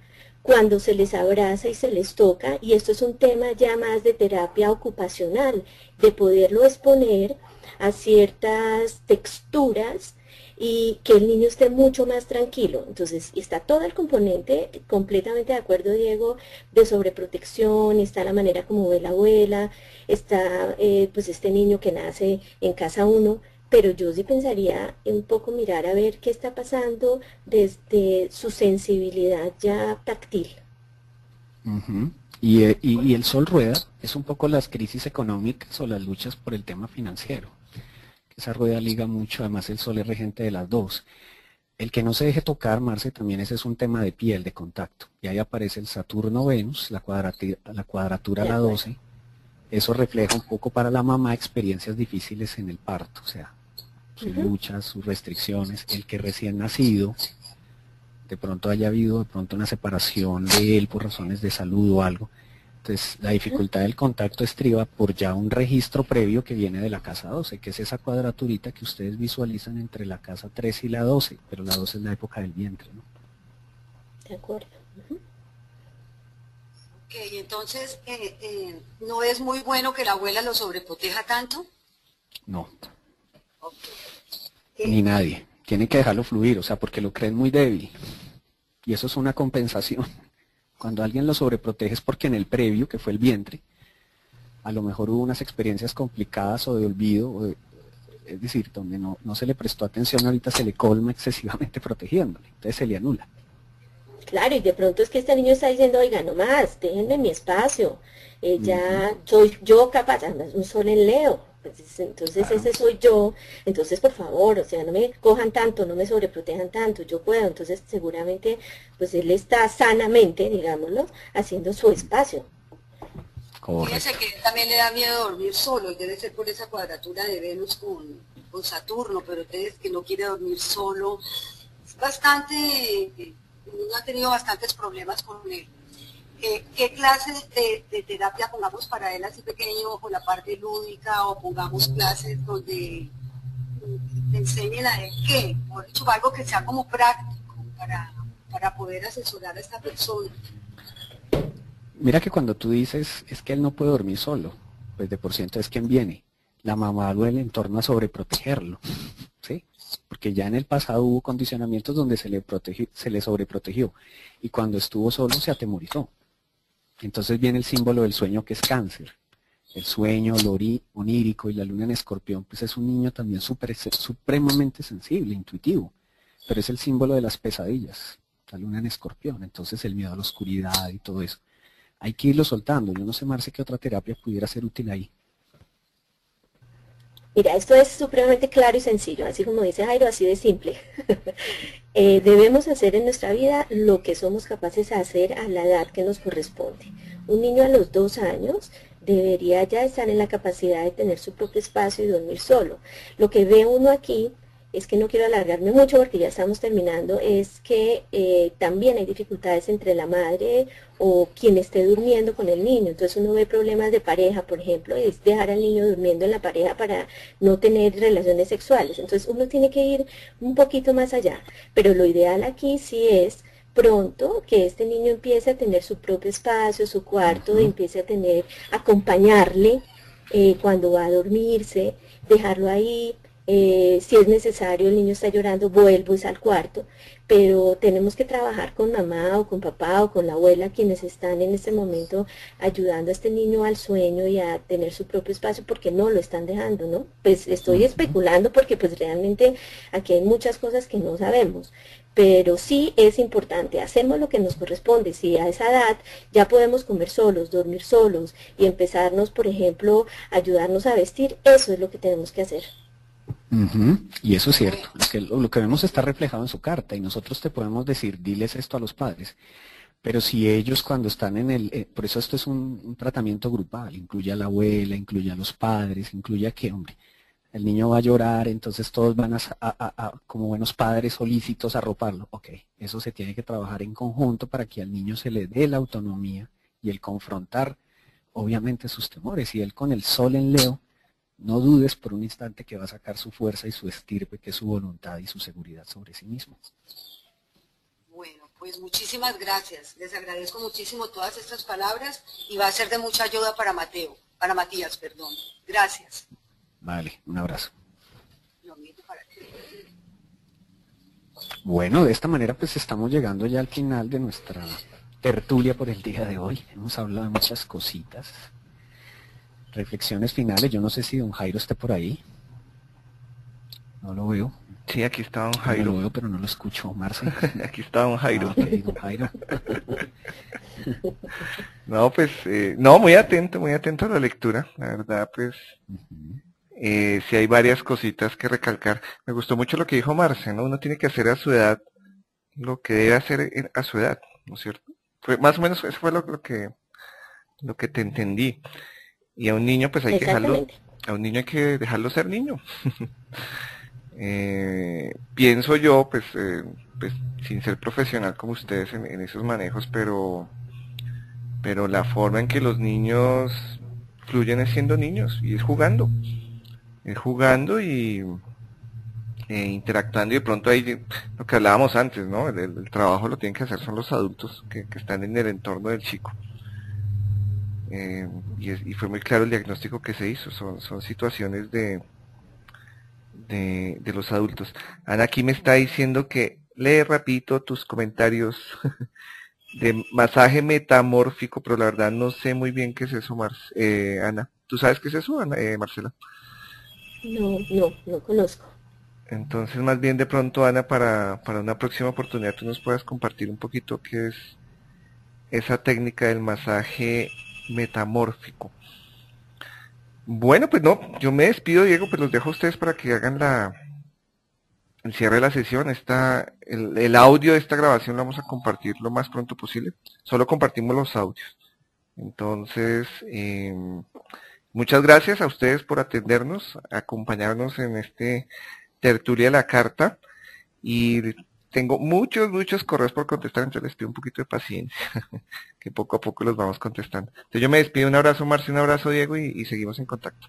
cuando se les abraza y se les toca, y esto es un tema ya más de terapia ocupacional, de poderlo exponer a ciertas texturas y que el niño esté mucho más tranquilo. Entonces, está todo el componente, completamente de acuerdo, Diego, de sobreprotección, está la manera como ve la abuela, está eh, pues este niño que nace en casa uno, pero yo sí pensaría un poco mirar a ver qué está pasando desde su sensibilidad ya táctil. y, eh, y el sol rueda es un poco las crisis económicas o las luchas por el tema financiero esa rueda liga mucho, además el Sol es regente de las dos. El que no se deje tocar, Marce, también ese es un tema de piel, de contacto. Y ahí aparece el Saturno-Venus, la, cuadratura, la cuadratura a la 12. Eso refleja un poco para la mamá experiencias difíciles en el parto, o sea, sus luchas, sus restricciones. El que recién nacido, de pronto haya habido de pronto una separación de él por razones de salud o algo, Entonces, la dificultad del contacto estriba por ya un registro previo que viene de la casa 12, que es esa cuadraturita que ustedes visualizan entre la casa 3 y la 12, pero la 12 es la época del vientre, ¿no? De acuerdo. Ok, entonces, eh, eh, ¿no es muy bueno que la abuela lo sobreproteja tanto? No. Ni nadie. Tiene que dejarlo fluir, o sea, porque lo creen muy débil. Y eso es una compensación. Cuando alguien lo sobreprotege es porque en el previo, que fue el vientre, a lo mejor hubo unas experiencias complicadas o de olvido, o de- es decir, donde no, no se le prestó atención, ahorita se le colma excesivamente protegiéndole, entonces se le anula. Claro, y de pronto es que este niño está diciendo, oiga, no más, déjenme mi espacio, eh, ya soy yo capaz, un sol en Leo, es- entonces ese soy yo, entonces por favor, o sea, no me cojan tanto, no me sobreprotejan tanto, yo puedo, entonces seguramente, pues él está sanamente, digámoslo, haciendo su espacio. Fíjese que él también le da miedo dormir solo, y debe ser por esa cuadratura de Venus con, con Saturno, pero ustedes que no quiere dormir solo, es bastante, uno ha tenido bastantes problemas con él. Eh, ¿Qué clase de, terapia pongamos para él así pequeño, con la parte lúdica, o pongamos clases donde le enseñen a él qué? Por dicho, algo que sea como práctico para, para poder asesorar a esta persona. Mira que cuando tú dices es que él no puede dormir solo, pues de por ciento es quien viene. La mamá duele en torno a sobreprotegerlo, ¿sí? Porque ya en el pasado hubo condicionamientos donde se le protegió, se le sobreprotegió y cuando estuvo solo se atemorizó. Entonces viene el símbolo del sueño que es cáncer. El sueño, ori- onírico y la luna en escorpión, pues es un niño también supremamente sensible, intuitivo, pero es el símbolo de las pesadillas, la luna en escorpión, entonces el miedo a la oscuridad y todo eso hay que irlo soltando. Yo no sé, Marce, qué otra terapia pudiera ser útil ahí. Mira, esto es supremamente claro y sencillo, así como dice Jairo, así de simple. Eh, debemos hacer en nuestra vida lo que somos capaces de hacer a la edad que nos corresponde. Un niño a los dos años debería ya estar en la capacidad de tener su propio espacio y dormir solo. Lo que ve uno aquí es que no quiero alargarme mucho porque ya estamos terminando, es que eh, también hay dificultades entre la madre o quien esté durmiendo con el niño. Entonces uno ve problemas de pareja, por ejemplo, y es dejar al niño durmiendo en la pareja para no tener relaciones sexuales. Entonces uno tiene que ir un poquito más allá. Pero lo ideal aquí sí es pronto que este niño empiece a tener su propio espacio, su cuarto, y empiece a tener, acompañarle eh, cuando va a dormirse, dejarlo ahí, eh, si es necesario, el niño está llorando, vuelvo al cuarto, pero tenemos que trabajar con mamá o con papá o con la abuela, quienes están en este momento ayudando a este niño al sueño y a tener su propio espacio, porque no lo están dejando, ¿no? Pues estoy especulando porque pues realmente aquí hay muchas cosas que no sabemos, pero sí es importante, hacemos lo que nos corresponde, si a esa edad ya podemos comer solos, dormir solos y empezarnos, por ejemplo, a ayudarnos a vestir, eso es lo que tenemos que hacer. Y eso es cierto. Lo que, lo que vemos está reflejado en su carta y nosotros te podemos decir, diles esto a los padres. Pero si ellos cuando están en el, eh, por eso esto es un, tratamiento grupal, incluye a la abuela, incluye a los padres, incluye a qué hombre. El niño va a llorar, entonces todos van a, a- como buenos padres solícitos a arroparlo. Ok, eso se tiene que trabajar en conjunto para que al niño se le dé la autonomía y el confrontar, obviamente, sus temores. Y él con el sol en Leo, no dudes por un instante que va a sacar su fuerza y su estirpe, que es su voluntad y su seguridad sobre sí mismo. Bueno, pues muchísimas gracias. Les agradezco muchísimo todas estas palabras y va a ser de mucha ayuda para Mateo, para Matías, perdón. Gracias. Vale, un abrazo. Lo mismo para ti. Bueno, de esta manera pues estamos llegando ya al final de nuestra tertulia por el día de hoy. Hemos hablado de muchas cositas. Reflexiones finales. Yo no sé si don Jairo esté por ahí. No lo veo. Sí, aquí está don No lo Jairo. veo, pero no lo escucho, Marce. Aquí está don Jairo. Ah, don Jairo. No, pues, eh, no, muy atento, muy atento a la lectura. La verdad, pues, eh, sí hay varias cositas que recalcar. Me gustó mucho lo que dijo Marce, ¿no? Uno tiene que hacer a su edad lo que debe hacer en- a su edad, ¿no es cierto? Fue, más o menos eso fue lo, lo que, lo que te entendí. Y a un niño, pues hay que dejarlo, a un niño hay que dejarlo ser niño. Eh, pienso yo, pues, eh, pues, sin ser profesional como ustedes en, en esos manejos, pero pero la forma en que los niños fluyen es siendo niños y es jugando. Es jugando y eh, interactuando y de pronto ahí lo que hablábamos antes, ¿no? El, trabajo lo tienen que hacer son los adultos que, están en el entorno del chico. Eh, y, fue muy claro el diagnóstico que se hizo, son, son situaciones de, de, de los adultos. Ana aquí me está diciendo que lee rapidito tus comentarios de masaje metamórfico, pero la verdad no sé muy bien qué es eso, eh, Ana. ¿Tú sabes qué es eso, Ana, eh, Marcela? No, no, no conozco. Entonces, más bien de pronto, Ana, para, para una próxima oportunidad tú nos puedas compartir un poquito qué es esa técnica del masaje metamórfico. Bueno, pues no, yo me despido, Diego, pues los dejo a ustedes para que hagan la, el cierre de la sesión. Está, el, audio de esta grabación lo vamos a compartir lo más pronto posible. Solo compartimos los audios. Entonces, em, muchas gracias a ustedes por atendernos, acompañarnos en este tertulia de la carta. Y tengo muchos, muchos correos por contestar, entonces les pido un poquito de paciencia, que poco a poco los vamos contestando. Entonces yo me despido, un abrazo Marcio, un abrazo Diego y seguimos en contacto.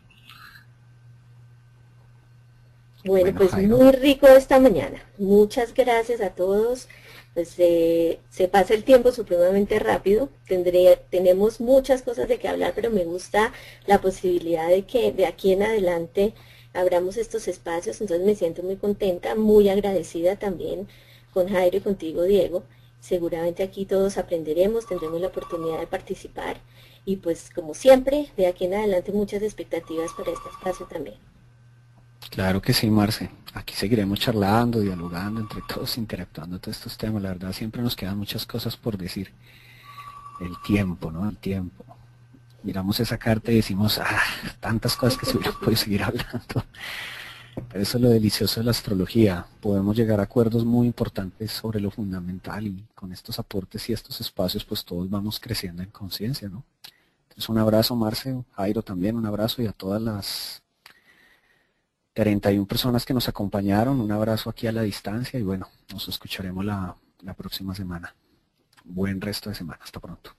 Bueno, pues muy rico esta mañana. Muchas gracias a todos. Pues eh, se pasa el tiempo supremamente rápido. Tendré, tenemos muchas cosas de que hablar, pero me gusta la posibilidad de que de aquí en adelante abramos estos espacios. Entonces me siento muy contenta, muy agradecida también con Jairo y contigo, Diego. Seguramente aquí todos aprenderemos, tendremos la oportunidad de participar. Y pues como siempre, de aquí en adelante muchas expectativas para este espacio también. Claro que sí, Marce. Aquí seguiremos charlando, dialogando entre todos, interactuando todos estos temas. La verdad, siempre nos quedan muchas cosas por decir. El tiempo, ¿no? El tiempo. Miramos esa carta y decimos, ah, tantas cosas que se hubieran podido seguir hablando. Eso es lo delicioso de la astrología. Podemos llegar a acuerdos muy importantes sobre lo fundamental y con estos aportes y estos espacios, pues todos vamos creciendo en conciencia, ¿no? Entonces un abrazo, Marce, Jairo también, un abrazo y a todas las 31 personas que nos acompañaron. Un abrazo aquí a la distancia y bueno, nos escucharemos la, la próxima semana. Buen resto de semana. Hasta pronto.